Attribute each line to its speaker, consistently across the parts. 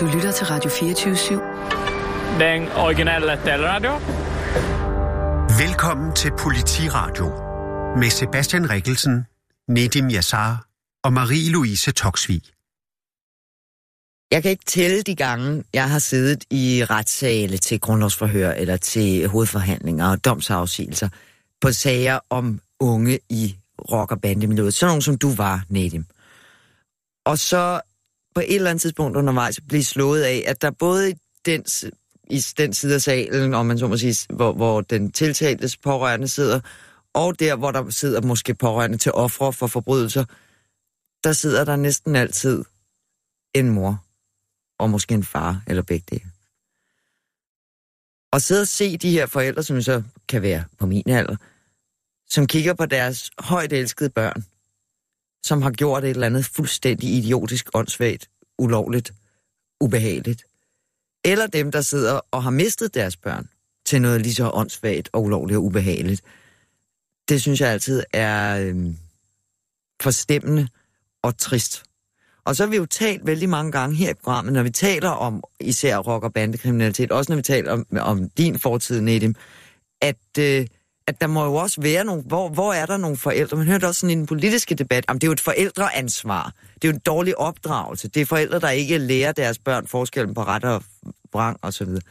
Speaker 1: Du lytter til Radio 24-7.
Speaker 2: Den originale taleradio.
Speaker 3: Velkommen til Politiradio med Sebastian Rikkelsen, Nedim Yassar og Marie-Louise Toksvig.
Speaker 4: Jeg kan ikke tælle de gange, jeg har siddet i retssale til grundlovsforhør eller til hovedforhandlinger og domsafsigelser på sager om unge i rock- og bandemiljøet. Sådan nogen som du var, Nedim. Og så på et eller andet tidspunkt undervejs blive slået af, at der både i den, i den side af salen, om man så må sige, hvor, hvor den tiltaltes pårørende sidder, og der, hvor der sidder måske pårørende til ofre for forbrydelser, der sidder der næsten altid en mor, og måske en far, eller begge dele. Og sidde og se de her forældre, som så kan være på min alder, som kigger på deres højt elskede børn, som har gjort et eller andet fuldstændig idiotisk, åndssvagt, ulovligt, ubehageligt. Eller dem, der sidder og har mistet deres børn til noget lige så åndssvagt og ulovligt og ubehageligt. Det synes jeg altid er øh, forstemmende og trist. Og så har vi jo talt vældig mange gange her i programmet, når vi taler om især rock- og bandekriminalitet, også når vi taler om, om din fortid, Nedim, at, øh, at der må jo også være nogle, hvor, hvor er der nogle forældre? Man hørte også sådan i den politiske debat, om det er jo et forældreansvar. Det er jo en dårlig opdragelse. Det er forældre, der ikke lærer deres børn forskellen på ret og brang og så videre.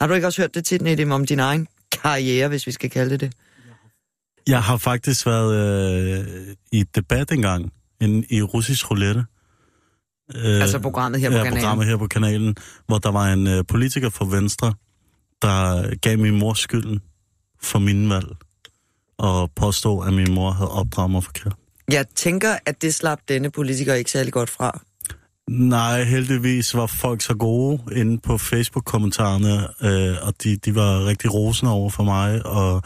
Speaker 4: Har du ikke også hørt det tit, Nedim, om din egen karriere, hvis vi skal kalde det det?
Speaker 5: Jeg har faktisk været øh, i debat engang en, i russisk roulette.
Speaker 4: Øh, altså programmet her på
Speaker 5: ja,
Speaker 4: kanalen?
Speaker 5: programmet her på kanalen, hvor der var en øh, politiker fra Venstre, der gav min mor skylden for min valg, og påstod, at min mor havde opdraget mig forkert.
Speaker 4: Jeg tænker, at det slap denne politiker ikke særlig godt fra.
Speaker 5: Nej, heldigvis var folk så gode inde på Facebook-kommentarerne, øh, og de, de var rigtig rosende over for mig, og,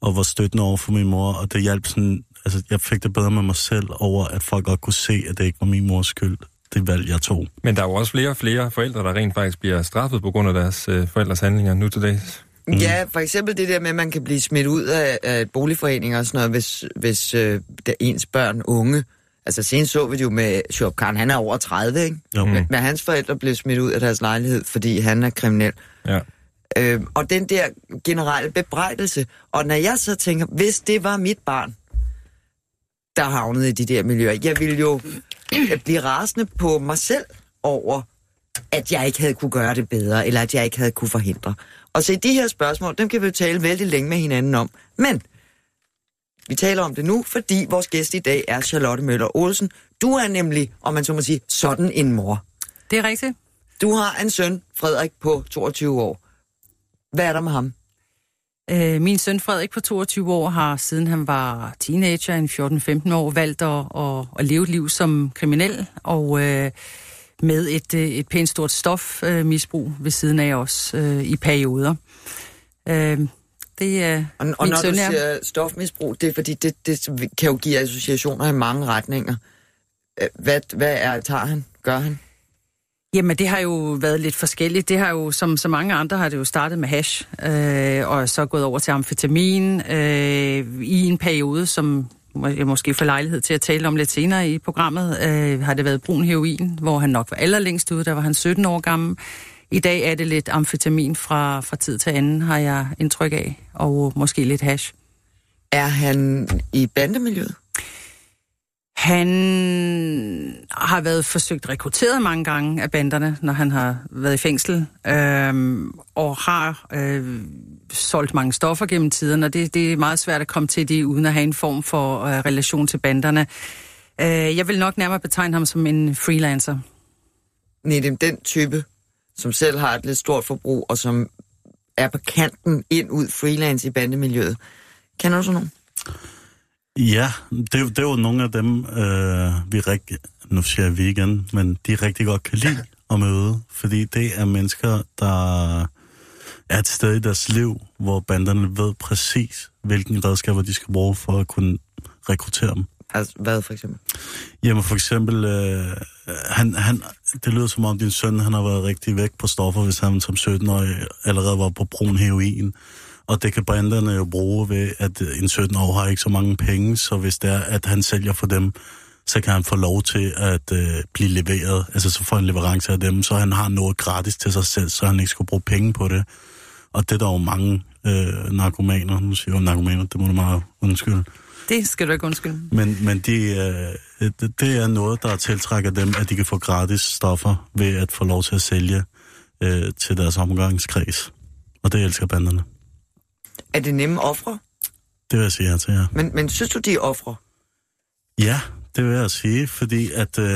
Speaker 5: og var støttende over for min mor, og det hjalp sådan, altså jeg fik det bedre med mig selv over, at folk godt kunne se, at det ikke var min mors skyld, det valg, jeg tog.
Speaker 6: Men der er jo også flere og flere forældre, der rent faktisk bliver straffet på grund af deres øh, forældres handlinger nu til dags.
Speaker 4: Mm. Ja, for eksempel det der med, at man kan blive smidt ud af, af et boligforening og sådan noget, hvis, hvis øh, der ens børn unge. Altså senest så vi det jo med Shob Khan, han er over 30, ikke?
Speaker 5: Jo.
Speaker 4: Men, men hans forældre blev smidt ud af deres lejlighed, fordi han er kriminel.
Speaker 6: Ja.
Speaker 4: Øh, og den der generelle bebrejdelse. Og når jeg så tænker, hvis det var mit barn, der havnede i de der miljøer, jeg ville jo blive rasende på mig selv over, at jeg ikke havde kunne gøre det bedre, eller at jeg ikke havde kunne forhindre. Og se, de her spørgsmål, dem kan vi jo tale vældig længe med hinanden om. Men vi taler om det nu, fordi vores gæst i dag er Charlotte Møller Olsen. Du er nemlig, om man så må sige, sådan en mor.
Speaker 7: Det er rigtigt.
Speaker 4: Du har en søn, Frederik, på 22 år. Hvad er der med ham?
Speaker 7: Øh, min søn Frederik på 22 år har, siden han var teenager, en 14-15 år, valgt at, at, at leve et liv som kriminel, og øh, med et, et pænt stort stofmisbrug øh, ved siden af os øh, i perioder. Øh, det er
Speaker 4: og, og når søn, du siger stofmisbrug, det er fordi, det, det kan jo give associationer i mange retninger. Hvad, hvad er, tager han? Gør han?
Speaker 7: Jamen, det har jo været lidt forskelligt. Det har jo, som så mange andre, har det jo startet med hash, øh, og så gået over til amfetamin øh, i en periode, som jeg måske får lejlighed til at tale om lidt senere i programmet, øh, har det været brun heroin, hvor han nok var allerlængst ude, der var han 17 år gammel. I dag er det lidt amfetamin fra, fra tid til anden, har jeg indtryk af, og måske lidt hash.
Speaker 4: Er han i bandemiljøet?
Speaker 7: Han har været forsøgt rekrutteret mange gange af banderne, når han har været i fængsel, øh, og har øh, solgt mange stoffer gennem tiden, og det, det er meget svært at komme til det, uden at have en form for øh, relation til banderne. Øh, jeg vil nok nærmere betegne ham som en freelancer.
Speaker 4: Nej, den type, som selv har et lidt stort forbrug, og som er på kanten ind ud freelance i bandemiljøet. Kender du sådan nogen?
Speaker 5: Ja, det, det er jo nogle af dem, øh, vi rigtig, nu siger jeg vi igen, men de rigtig godt kan lide at møde, fordi det er mennesker, der er et sted i deres liv, hvor banderne ved præcis, hvilken redskaber de skal bruge for at kunne rekruttere dem.
Speaker 4: Altså, hvad for eksempel?
Speaker 5: Jamen for eksempel, øh, han, han, det lyder som om din søn, han har været rigtig væk på stoffer, hvis han som 17-årig allerede var på brun heroin. Og det kan banderne jo bruge ved, at en 17 år har ikke så mange penge, så hvis det er, at han sælger for dem, så kan han få lov til at øh, blive leveret. Altså så får han leverance af dem, så han har noget gratis til sig selv, så han ikke skal bruge penge på det. Og det er der jo mange øh, narkomaner, nu siger jeg narkomaner, det må du meget undskylde.
Speaker 7: Det skal du ikke undskylde.
Speaker 5: Men, men de, øh, det, det er noget, der tiltrækker dem, at de kan få gratis stoffer ved at få lov til at sælge øh, til deres omgangskreds. Og det elsker banderne.
Speaker 4: Er det nemme ofre?
Speaker 5: Det vil jeg sige ja til jer.
Speaker 4: Men, men synes du, de er ofre?
Speaker 5: Ja, det vil jeg sige, fordi at øh,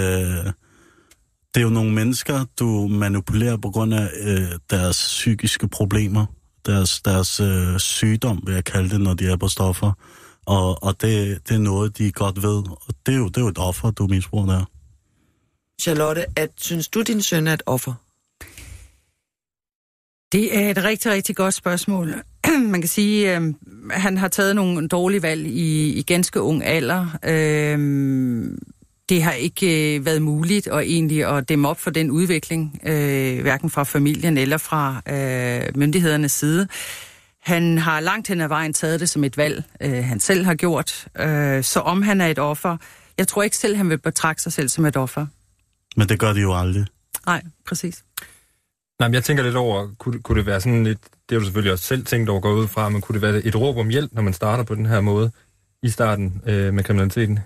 Speaker 5: det er jo nogle mennesker, du manipulerer på grund af øh, deres psykiske problemer, deres, deres øh, sygdom, vil jeg kalde det, når de er på stoffer. Og, og det, det er noget, de godt ved. Og det er jo, det er jo et offer, du misbruger der.
Speaker 4: Charlotte, at, synes du, din søn er et offer?
Speaker 7: Det er et rigtig, rigtig godt spørgsmål. Man kan sige, at øh, han har taget nogle dårlige valg i, i ganske ung alder. Øh, det har ikke øh, været muligt at egentlig at dæmme op for den udvikling, øh, hverken fra familien eller fra øh, myndighedernes side. Han har langt hen ad vejen taget det som et valg, øh, han selv har gjort. Øh, så om han er et offer, jeg tror ikke selv, han vil betragte sig selv som et offer.
Speaker 5: Men det gør de jo aldrig.
Speaker 7: Nej, præcis.
Speaker 6: Nej, men jeg tænker lidt over, kunne, kunne det være sådan lidt, det har du selvfølgelig også selv tænkt over at gå ud fra, men kunne det være et råb om hjælp, når man starter på den her måde i starten øh, med kriminaliteten?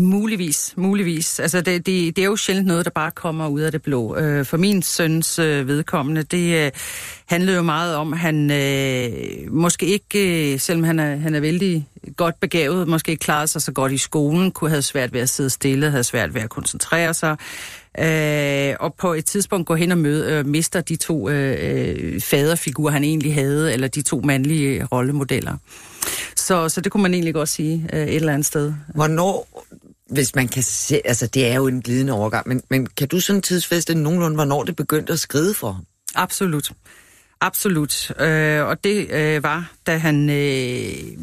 Speaker 7: Muligvis, muligvis. Altså det, det, det er jo sjældent noget, der bare kommer ud af det blå. Øh, for min søns øh, vedkommende, det øh, handlede jo meget om, at han øh, måske ikke, øh, selvom han er, han er vældig godt begavet, måske ikke klarede sig så godt i skolen, kunne have svært ved at sidde stille, havde svært ved at koncentrere sig, øh, og på et tidspunkt gå hen og møde, øh, mister de to øh, øh faderfigurer, han egentlig havde, eller de to mandlige rollemodeller. Så, så det kunne man egentlig godt sige øh, et eller andet sted.
Speaker 4: Hvornår hvis man kan se, altså det er jo en glidende overgang, men, men kan du sådan tidsfeste nogenlunde, hvornår det begyndte at skride for ham?
Speaker 7: Absolut. Absolut. Øh, og det øh, var, da han, øh,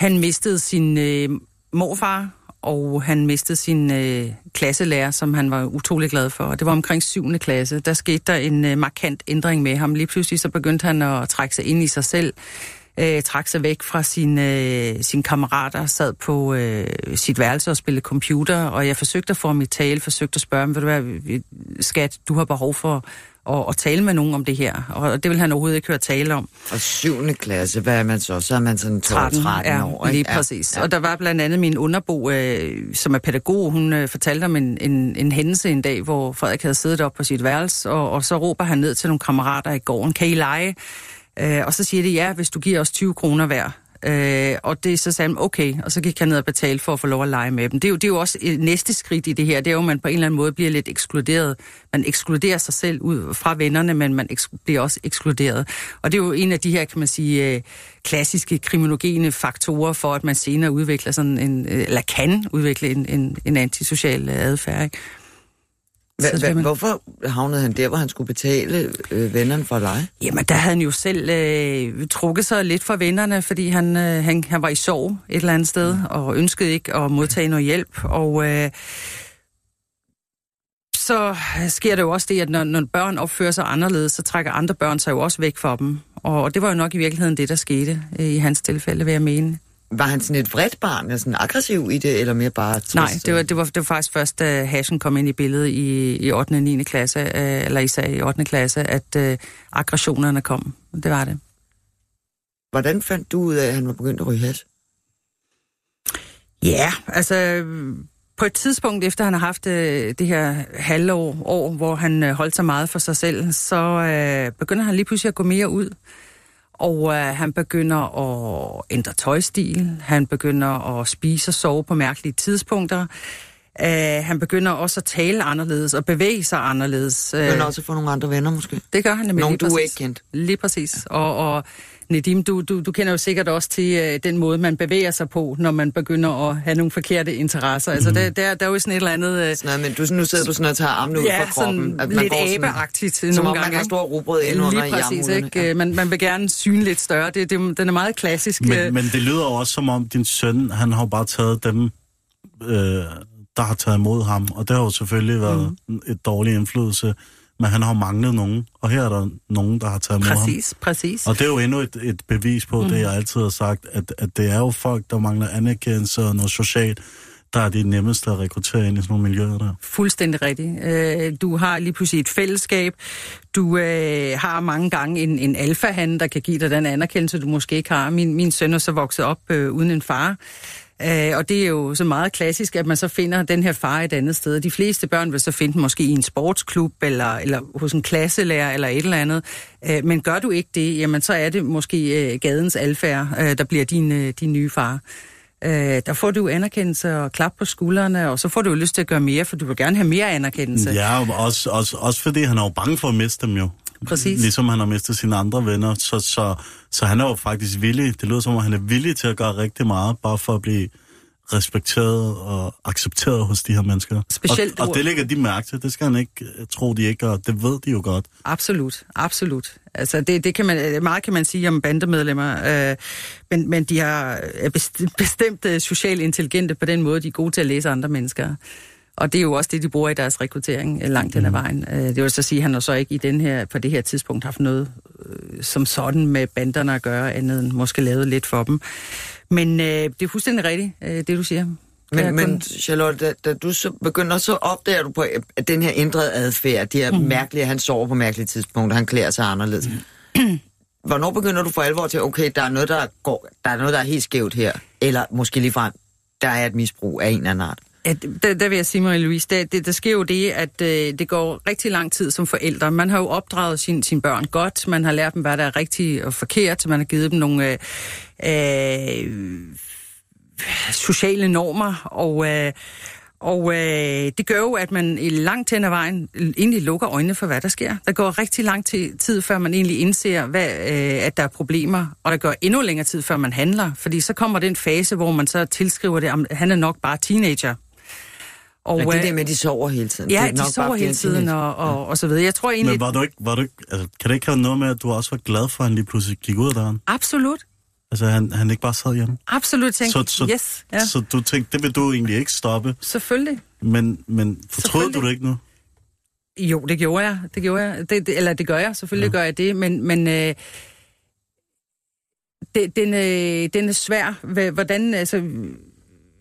Speaker 7: han mistede sin øh, morfar, og han mistede sin øh, klasselærer, som han var utrolig glad for. Og det var omkring 7. klasse. Der skete der en øh, markant ændring med ham. Lige pludselig så begyndte han at trække sig ind i sig selv øh, trak sig væk fra øh, sine, øh, sin kammerater, sad på øh, sit værelse og spillede computer, og jeg forsøgte at få ham i tale, forsøgte at spørge ham, vil du være, skat, du har behov for at, at tale med nogen om det her, og det vil han overhovedet ikke høre tale om.
Speaker 4: Og 7. klasse, hvad er man så? Så er man sådan 13, 13
Speaker 7: ja,
Speaker 4: år,
Speaker 7: ikke? lige præcis. Ja. Og der var blandt andet min underbo, øh, som er pædagog, hun øh, fortalte om en, en, en hændelse en dag, hvor Frederik havde siddet op på sit værelse, og, og så råber han ned til nogle kammerater i gården, kan I lege? Øh, og så siger de, ja, hvis du giver os 20 kroner hver. Øh, og det så sagde han, okay, og så gik han ned og betale for at få lov at lege med dem. Det er, jo, det er jo også et næste skridt i det her, det er jo, at man på en eller anden måde bliver lidt ekskluderet. Man ekskluderer sig selv ud fra vennerne, men man bliver også ekskluderet. Og det er jo en af de her, kan man sige, øh, klassiske kriminogene faktorer for, at man senere udvikler sådan en, øh, eller kan udvikle en, en, en antisocial adfærd. Ikke?
Speaker 4: Hva, hva. Hvorfor havnede han der, hvor han skulle betale øh, vennerne for at lege?
Speaker 7: Jamen, der havde han jo selv øh, trukket sig lidt for vennerne, fordi han, øh, han, han var i sorg et eller andet sted, mm. og ønskede ikke at modtage noget hjælp. Og øh, så sker det jo også det, at når, når børn opfører sig anderledes, så trækker andre børn sig jo også væk fra dem. Og det var jo nok i virkeligheden det, der skete øh, i hans tilfælde, vil jeg mene.
Speaker 4: Var han sådan et vredt barn, eller sådan aggressiv i det, eller mere bare... Trist?
Speaker 7: Nej, det var, det, var, det var faktisk først, da Hashen kom ind i billedet i, i 8. og 9. klasse, øh, eller især i 8. klasse, at øh, aggressionerne kom. Det var det.
Speaker 4: Hvordan fandt du ud af, at han var begyndt at ryge hash?
Speaker 7: Ja, altså på et tidspunkt efter han har haft øh, det her halvår, år, hvor han øh, holdt sig meget for sig selv, så øh, begynder han lige pludselig at gå mere ud. Og øh, han begynder at ændre tøjstil, han begynder at spise og sove på mærkelige tidspunkter. Uh, han begynder også at tale anderledes og bevæge sig anderledes.
Speaker 4: Uh, begynder også få nogle andre venner måske?
Speaker 7: Det gør han nemlig
Speaker 4: Nogle, du
Speaker 7: præcis.
Speaker 4: ikke kendt?
Speaker 7: Lige præcis. Og, og Nedim, du, du, du kender jo sikkert også til uh, den måde, man bevæger sig på, når man begynder at have nogle forkerte interesser. Mm. Altså, der, der, der er jo sådan et eller andet... Uh,
Speaker 4: sådan noget, men du, nu sidder du sådan og tager armene ud
Speaker 7: ja,
Speaker 4: fra kroppen.
Speaker 7: At man lidt abeagtigt
Speaker 4: som
Speaker 7: nogle
Speaker 4: om
Speaker 7: gange.
Speaker 4: man har stor robrød ind under
Speaker 7: Lige præcis,
Speaker 4: i
Speaker 7: ikke? Ja. Man, man vil gerne syne lidt større. Det, det, den er meget klassisk.
Speaker 5: Men, men det lyder også som om din søn, han har bare taget dem... Øh, der har taget imod ham, og det har jo selvfølgelig været mm. et dårlig indflydelse. Men han har manglet nogen, og her er der nogen, der har taget imod ham.
Speaker 7: Præcis, præcis.
Speaker 5: Og det er jo endnu et, et bevis på mm. det, jeg altid har sagt, at, at det er jo folk, der mangler anerkendelse og noget socialt, der er det nemmeste at rekruttere ind i sådan nogle miljøer der.
Speaker 7: Fuldstændig rigtigt. Øh, Du har lige pludselig et fællesskab. Du øh, har mange gange en, en alfahan, der kan give dig den anerkendelse, du måske ikke har. Min, min søn er så vokset op øh, uden en far. Øh, og det er jo så meget klassisk, at man så finder den her far et andet sted. De fleste børn vil så finde den måske i en sportsklub, eller, eller hos en klasselærer, eller et eller andet. Øh, men gør du ikke det, jamen så er det måske øh, gadens alfærd, øh, der bliver din, øh, din nye far. Øh, der får du anerkendelse og klap på skuldrene, og så får du jo lyst til at gøre mere, for du vil gerne have mere anerkendelse.
Speaker 5: Ja, og også, også, også fordi han er jo bange for at miste dem jo.
Speaker 7: Præcis.
Speaker 5: Ligesom han har mistet sine andre venner. Så, så, så han er jo faktisk villig, det lyder som om, han er villig til at gøre rigtig meget, bare for at blive respekteret og accepteret hos de her mennesker.
Speaker 7: Specielt
Speaker 5: og, og det lægger de mærke til. Det skal han ikke øh, tro, de ikke gør. Det ved de jo godt.
Speaker 7: Absolut, absolut. Altså det, det kan man, meget kan man sige om bandemedlemmer, øh, men, men de har, er best- bestemt øh, socialt intelligente på den måde, de er gode til at læse andre mennesker. Og det er jo også det, de bruger i deres rekruttering øh, langt hen ad vejen. Øh, det vil så sige, at han har så ikke i den her, på det her tidspunkt haft noget øh, som sådan med banderne at gøre, andet end måske lavet lidt for dem. Men øh, det er fuldstændig rigtigt, øh, det du siger.
Speaker 4: Men, men Charlotte, da, da du så begynder, så opdager du på at den her ændrede adfærd, de her mm. mærkelige, han sover på mærkelige tidspunkter, han klæder sig anderledes. Hvornår begynder du for alvor til, okay, der er noget, der, går, der er noget, der er helt skævt her, eller måske ligefrem, der er et misbrug af en eller anden art?
Speaker 7: Ja, der, der vil jeg sige, Marie-Louise, der, det, der sker jo det, at øh, det går rigtig lang tid som forældre. Man har jo opdraget sin, sine børn godt, man har lært dem, hvad der er rigtigt og forkert, man har givet dem nogle øh, øh, sociale normer, og, øh, og øh, det gør jo, at man i langt hen ad vejen egentlig lukker øjnene for, hvad der sker. Der går rigtig lang tid, før man egentlig indser, hvad, øh, at der er problemer, og der går endnu længere tid, før man handler, fordi så kommer den fase, hvor man så tilskriver det, at han er nok bare teenager. Og,
Speaker 4: Og det der med, at de sover hele tiden.
Speaker 7: Ja,
Speaker 4: det er
Speaker 7: de sover hele tiden og, og, og så videre. Jeg tror egentlig...
Speaker 5: Men var du ikke, var du ikke, altså, kan det ikke have noget med, at du også var glad for, at han lige pludselig gik ud af døren?
Speaker 7: Absolut.
Speaker 5: Altså, han, han ikke bare sad hjemme?
Speaker 7: Absolut tænkte,
Speaker 5: Så, så,
Speaker 7: yes, ja,
Speaker 5: så du tænkte, det vil du egentlig ikke stoppe,
Speaker 7: selvfølgelig.
Speaker 5: men, men fortrød du det ikke nu?
Speaker 7: Jo, det gjorde jeg. Det gjorde jeg. Det, det, eller det gør jeg. Selvfølgelig ja. gør jeg det. Men, men øh, det, den, øh, den er svær. Hvordan, altså,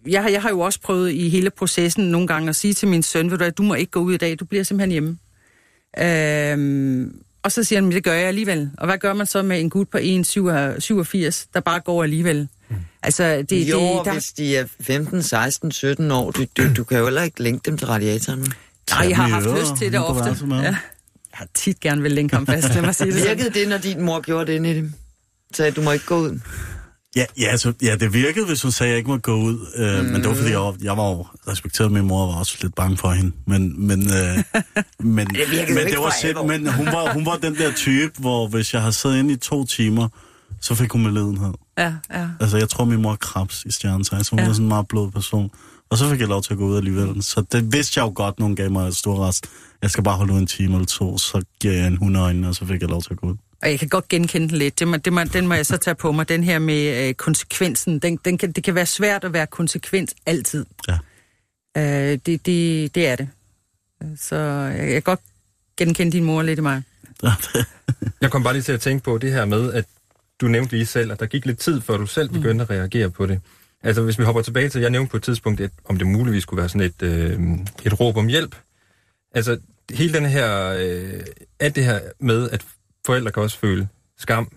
Speaker 7: jeg, har- jeg har jo også prøvet i hele processen nogle gange at sige til min søn, ved du, hvad, du må ikke gå ud i dag, du bliver simpelthen hjemme. Øhm, og så siger han, "Men det gør jeg alligevel. Og hvad gør man så med en gut på 1,87, der bare går alligevel? Altså, det,
Speaker 4: jo,
Speaker 7: det, der,
Speaker 4: hvis de er 15, 16, 17 år, du, du, du kan jo heller ikke længe dem til radiatoren.
Speaker 7: nej, jeg har haft
Speaker 5: dem i
Speaker 7: lyst til det ofte. Ja. Jeg har tit gerne vil længe ham fast, lad mig sige det.
Speaker 4: Virkede det, når din mor gjorde det, Nettie? Sagde, du må ikke gå ud.
Speaker 5: Ja, ja, altså, ja, det virkede, hvis hun sagde, at jeg ikke må gå ud. Øh, mm. Men det var, fordi jeg var, jeg var jo respekteret min mor, og var også lidt bange for hende. Men, men, øh, men,
Speaker 4: det
Speaker 5: men, det var
Speaker 4: alvor.
Speaker 5: men hun, var, hun var den der type, hvor hvis jeg havde siddet inde i to timer, så fik hun med ledenhed.
Speaker 7: Ja, ja.
Speaker 5: Altså, jeg tror, min mor er krebs i stjernetegn, så hun
Speaker 7: ja.
Speaker 5: var sådan en meget blød person. Og så fik jeg lov til at gå ud alligevel. Så det vidste jeg jo godt, nogen gav mig et stor rest. Jeg skal bare holde ud en time eller to, så giver jeg en hundeøjne, og så fik jeg lov til at gå ud.
Speaker 7: Og jeg kan godt genkende den lidt. Det må, det må, den må jeg så tage på mig. Den her med øh, konsekvensen. Den, den kan, det kan være svært at være konsekvent altid.
Speaker 5: Ja.
Speaker 7: Øh, det, det, det er det. Så jeg, jeg kan godt genkende din mor lidt i mig.
Speaker 6: Jeg kom bare lige til at tænke på det her med, at du nævnte lige selv, at der gik lidt tid, før du selv begyndte at reagere på det. Altså, hvis vi hopper tilbage til, jeg nævnte på et tidspunkt, at, om det muligvis skulle være sådan et, øh, et råb om hjælp. Altså, hele den her, øh, alt det her med, at forældre kan også føle skam,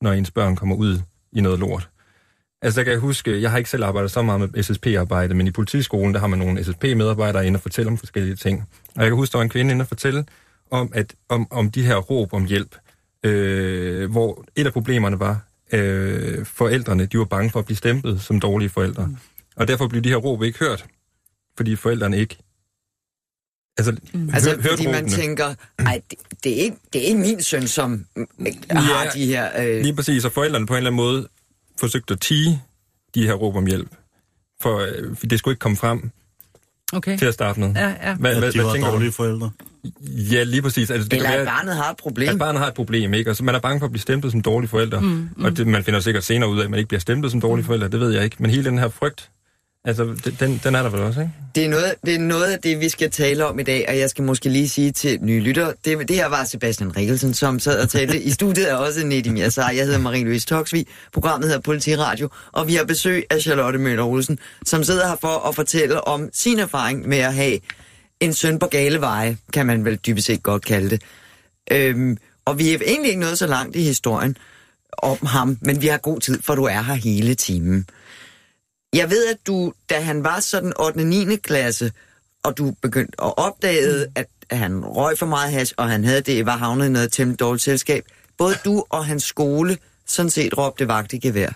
Speaker 6: når ens børn kommer ud i noget lort. Altså, der kan jeg huske, jeg har ikke selv arbejdet så meget med SSP-arbejde, men i politiskolen, der har man nogle SSP-medarbejdere inde og fortælle om forskellige ting. Og jeg kan huske, der var en kvinde inde og fortælle om, at, om, om de her råb om hjælp, øh, hvor et af problemerne var, øh, forældrene, de var bange for at blive stemplet som dårlige forældre. Mm. Og derfor blev de her råb ikke hørt, fordi forældrene ikke... Altså, mm.
Speaker 4: Altså,
Speaker 6: hør,
Speaker 4: fordi man tænker, ej, det, det, er ikke, det er ikke min søn, som mm, har de her... Øh,
Speaker 6: Lige præcis, og forældrene på en eller anden måde forsøgte at tige de her råb om hjælp. For, øh, for det skulle ikke komme frem
Speaker 7: Okay.
Speaker 6: til at starte med.
Speaker 7: Ja, ja.
Speaker 6: Hvad,
Speaker 5: At
Speaker 6: hvad,
Speaker 5: de
Speaker 6: hvad
Speaker 5: var
Speaker 6: tænker
Speaker 5: dårlige
Speaker 6: du?
Speaker 5: forældre.
Speaker 6: Ja, lige præcis. Altså, det
Speaker 4: eller
Speaker 6: kan
Speaker 4: at barnet har et problem.
Speaker 6: at barnet har et problem, ikke? Og så man er bange for at blive stemplet som dårlige forældre. Mm, mm. Og det, man finder sikkert senere ud af, at man ikke bliver stemplet som dårlige forældre, det ved jeg ikke. Men hele den her frygt Altså, den- den, er der vel også, ikke?
Speaker 4: Det er, noget, det er noget af det, vi skal tale om i dag, og jeg skal måske lige sige til nye lytter, det, det her var Sebastian Rikkelsen, som sad og talte. I studiet er også Nedim Yassar. Jeg hedder Marie-Louise Toksvig. Programmet hedder Politiradio, og vi har besøg af Charlotte Møller Olsen, som sidder her for at fortælle om sin erfaring med at have en søn på gale veje, kan man vel dybest set godt kalde det. Øhm, og vi er egentlig ikke nået så langt i historien om ham, men vi har god tid, for du er her hele timen. Jeg ved, at du, da han var sådan 8. og 9. klasse, og du begyndte at opdage,
Speaker 7: Mm.
Speaker 4: at han røg for meget hash, og han havde det, var havnet i noget temmelig dårligt selskab, både du og hans skole sådan set råbte vagt i gevær.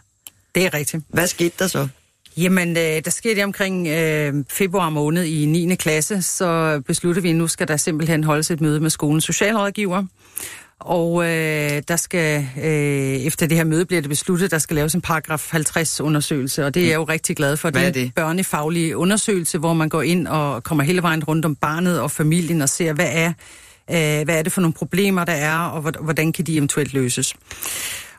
Speaker 7: Det er rigtigt.
Speaker 4: Hvad skete der så?
Speaker 7: Jamen, øh, der skete det omkring øh, februar måned i 9. klasse, så besluttede vi, at nu skal der simpelthen holdes et møde med skolens socialrådgiver. Og øh, der skal, øh, efter det her møde bliver det besluttet, der skal laves en paragraf 50-undersøgelse, og det er jeg jo rigtig glad for.
Speaker 4: Hvad er
Speaker 7: en
Speaker 4: det?
Speaker 7: børnefaglig undersøgelse, hvor man går ind og kommer hele vejen rundt om barnet og familien og ser, hvad er, øh, hvad er det for nogle problemer, der er, og hvor- hvordan kan de eventuelt løses.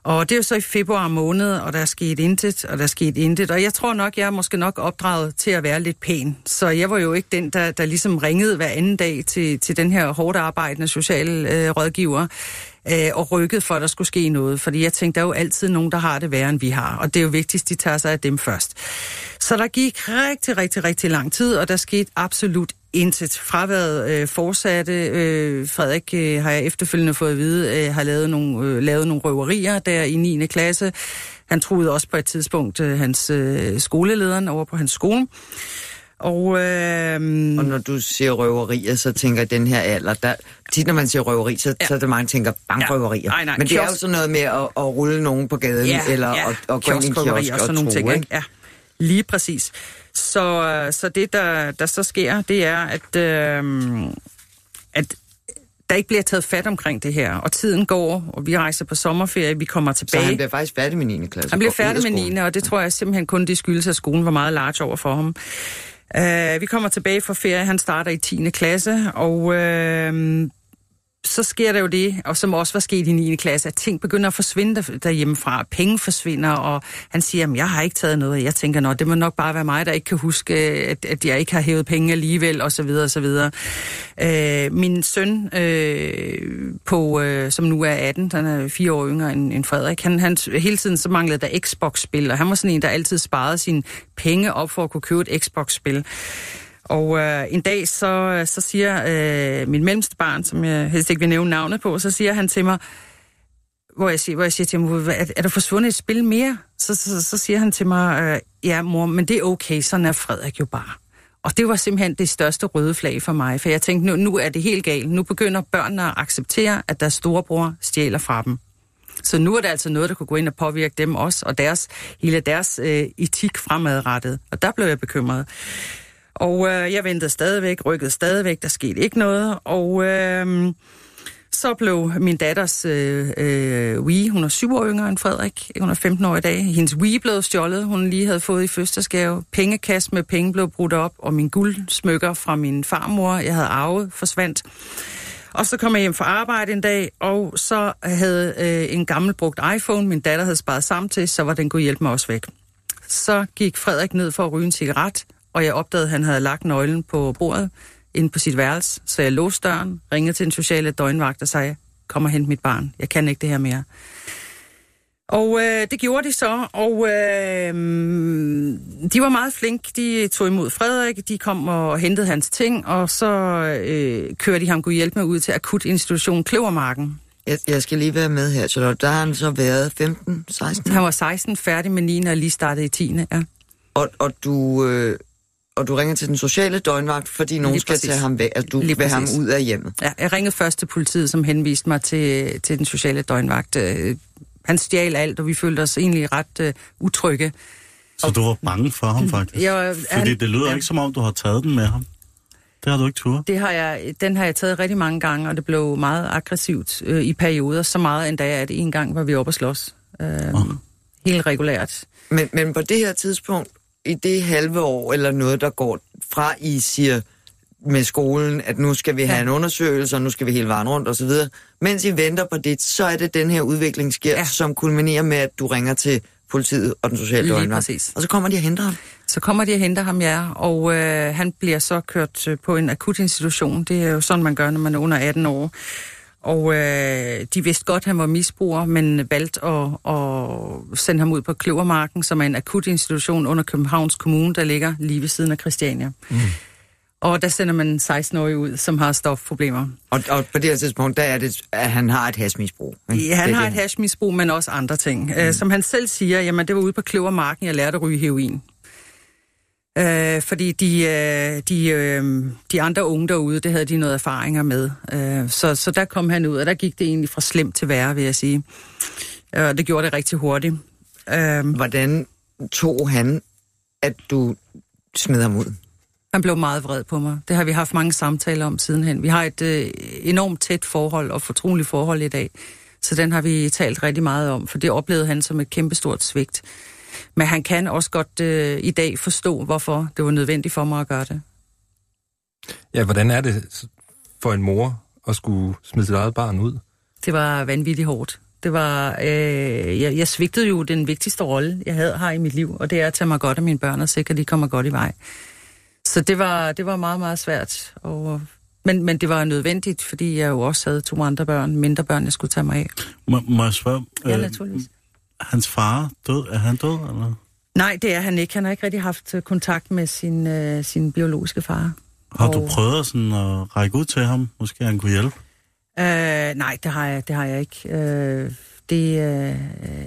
Speaker 7: Og det er jo så i februar måned, og der er sket intet, og der er sket intet. Og jeg tror nok, jeg er måske nok opdraget til at være lidt pæn. Så jeg var jo ikke den, der, der ligesom ringede hver anden dag til, til den her hårdt arbejdende sociale øh, rådgiver øh, og rykkede for, at der skulle ske noget. Fordi jeg tænkte, der er jo altid nogen, der har det værre, end vi har. Og det er jo vigtigst, de tager sig af dem først. Så der gik rigtig, rigtig, rigtig lang tid, og der skete absolut intet. Fraværet øh, fortsatte. Øh, Frederik øh, har jeg efterfølgende fået at vide, øh, har lavet nogle, øh, lavet nogle røverier der i 9. klasse. Han troede også på et tidspunkt øh, hans øh, skolelederen over på hans skole. Og, øh,
Speaker 4: Og når du siger røverier, så tænker jeg, den her alder, der, tit når man siger røveri, så, ja. Så er det mange, tænker bankrøverier.
Speaker 7: Ja. Nej, nej,
Speaker 4: Men det er jo
Speaker 7: kiosk-
Speaker 4: sådan noget med at, at rulle nogen på gaden,
Speaker 7: ja,
Speaker 4: eller
Speaker 7: ja,
Speaker 4: at, at gå ind i en kiosk
Speaker 7: og
Speaker 4: og
Speaker 7: sådan nogle
Speaker 4: tro,
Speaker 7: ting,
Speaker 4: ikke?
Speaker 7: Ja, lige præcis. Så, øh, så det, der, der så sker, det er, at, øh, at der ikke bliver taget fat omkring det her, og tiden går, og vi rejser på sommerferie, vi kommer
Speaker 4: Så
Speaker 7: tilbage.
Speaker 4: han bliver faktisk færdig med 9. klasse.
Speaker 7: Han bliver færdig med
Speaker 4: skolen.
Speaker 7: 9. og det tror jeg simpelthen kun, det skyldes, at skolen var meget large over for ham. Uh, vi kommer tilbage fra ferie, han starter i 10. klasse, og uh, så sker der jo det, og som også var sket i 9. klasse, at ting begynder at forsvinde der, derhjemmefra. Penge forsvinder, og han siger, at jeg har ikke taget noget. Og jeg tænker, nå, det må nok bare være mig, der ikke kan huske, at, at jeg ikke har hævet penge alligevel, og så videre, og så videre. Øh, min søn, øh, på, øh, som nu er 18, han er fire år yngre end, end Frederik, han, han, hele tiden så manglede der Xbox-spil, og han var sådan en, der altid sparede sine penge op for at kunne købe et Xbox-spil. Og øh, en dag, så, øh, så siger øh, min mellemste barn, som jeg helst ikke vil nævne navnet på, så siger han til mig, hvor jeg siger, hvor jeg siger til ham, er, er der forsvundet et spil mere? Så, så, så siger han til mig, øh, ja mor, men det er okay, sådan er Frederik jo bare. Og det var simpelthen det største røde flag for mig, for jeg tænkte, nu, nu er det helt galt. Nu begynder børnene at acceptere, at deres storebror stjæler fra dem. Så nu er det altså noget, der kunne gå ind og påvirke dem også, og deres, hele deres øh, etik fremadrettet. Og der blev jeg bekymret. Og øh, jeg ventede stadigvæk, rykkede stadigvæk, der skete ikke noget. Og øh, så blev min datters øh, øh, Wii, hun er syv år yngre end Frederik, hun er 15 år i dag, hendes Wii blev stjålet, hun lige havde fået i fødselsdagsgave. Pengekast med penge blev brudt op, og min guldsmykker fra min farmor, jeg havde arvet, forsvandt. Og så kom jeg hjem fra arbejde en dag, og så havde øh, en gammel brugt iPhone, min datter havde sparet sammen til, så var den kunne hjælpe mig også væk. Så gik Frederik ned for at ryge en cigaret, og jeg opdagede, at han havde lagt nøglen på bordet inde på sit værelse. Så jeg låste døren, ringede til en sociale døgnvagt og sagde, kom og hent mit barn. Jeg kan ikke det her mere. Og øh, det gjorde de så, og øh, de var meget flinke. De tog imod Frederik, de kom og hentede hans ting, og så øh, kørte de ham kunne hjælpe med ud til akutinstitutionen Kløvermarken.
Speaker 4: Jeg, jeg skal lige være med her, Charlotte. Der har han så været 15, 16,
Speaker 7: Han var 16, færdig med 9. og lige startede i 10. Ja.
Speaker 4: og, og du... Øh, og du ringer til den sociale døgnvagt, fordi nogen
Speaker 7: Lige
Speaker 4: skal
Speaker 7: præcis.
Speaker 4: tage ham væk, altså du
Speaker 7: Lige
Speaker 4: vil have ham ud af hjemmet.
Speaker 7: Ja, jeg ringede først til politiet, som henviste mig til, til den sociale døgnvagt. Øh, Han stjal alt, og vi følte os egentlig ret øh, utrygge.
Speaker 5: Så du var bange for ham, faktisk?
Speaker 7: Jeg,
Speaker 5: Fordi det lyder
Speaker 7: ja.
Speaker 5: ikke som om, du har taget den med ham. Det har du ikke tur.
Speaker 7: Det har jeg, den har jeg taget rigtig mange gange, og det blev meget aggressivt øh, i perioder. Så meget endda, at en gang var vi oppe at slås. Øh. Helt regulært.
Speaker 4: Men, men på det her tidspunkt, i det halve år eller noget, der går fra I siger med skolen, at nu skal vi have
Speaker 7: Ja.
Speaker 4: en undersøgelse, og nu skal vi hele vejen rundt osv., mens I venter på det, så er det den her udvikling sker, ja. Som kulminerer med, at du ringer til politiet og den sociale døgnvagt. Og så kommer de og henter ham.
Speaker 7: Så kommer de og henter ham, ja, og øh, han bliver så kørt øh, på en akutinstitution. Det er jo sådan, man gør, når man er under 18 år. Og øh, de vidste godt, at han var misbruger, men valgte at, at sende ham ud på Kløvermarken, som er en akutinstitution under Københavns Kommune, der ligger lige ved siden af Christiania. Mm. Og der sender man 16-årige ud, som har stofproblemer.
Speaker 4: Og, og på det her tidspunkt, der er det, at han har et hashmisbrug.
Speaker 7: Ja, han
Speaker 4: Det
Speaker 7: har
Speaker 4: det.
Speaker 7: et hashmisbrug, men også andre ting. Mm. Som han selv siger, jamen det var ude på Kløvermarken, jeg lærte at ryge heroin. Øh, fordi de, øh, de, øh, de andre unge derude, det havde de noget erfaringer med. Øh, så, så der kom han ud, og der gik det egentlig fra slemt til værre, vil jeg sige. Øh, Og det gjorde det rigtig hurtigt. Øh,
Speaker 4: Hvordan tog han, at du smed ham ud?
Speaker 7: han blev meget vred på mig. Det har vi haft mange samtaler om sidenhen. Vi har et øh, enormt tæt forhold og fortroligt forhold i dag. Så den har vi talt rigtig meget om, for det oplevede han som et kæmpestort svigt. Men han kan også godt øh, i dag forstå, hvorfor det var nødvendigt for mig at gøre det.
Speaker 6: Ja, hvordan er det for en mor at skulle smide sit eget barn ud?
Speaker 7: Det var vanvittigt hårdt. Det var, øh, jeg, jeg svigtede jo den vigtigste rolle, jeg havde har i mit liv, og det er at tage mig godt af mine børn og sikre, at de kommer godt i vej. Så det var, det var meget, meget svært. Og, men, men det var nødvendigt, fordi jeg jo også havde to andre børn, mindre børn, jeg skulle tage mig af.
Speaker 5: Må, må jeg spørge?
Speaker 7: Ja, naturligvis.
Speaker 5: Hans far død? Er han død, eller?
Speaker 7: Nej, det er han ikke. Han har ikke rigtig haft øh, kontakt med sin, øh, sin biologiske far.
Speaker 5: Har du
Speaker 7: Og-
Speaker 5: prøvet sådan at række ud til ham? Måske han kunne hjælpe?
Speaker 7: Øh, nej, det har jeg, det har jeg ikke. Øh, det, øh,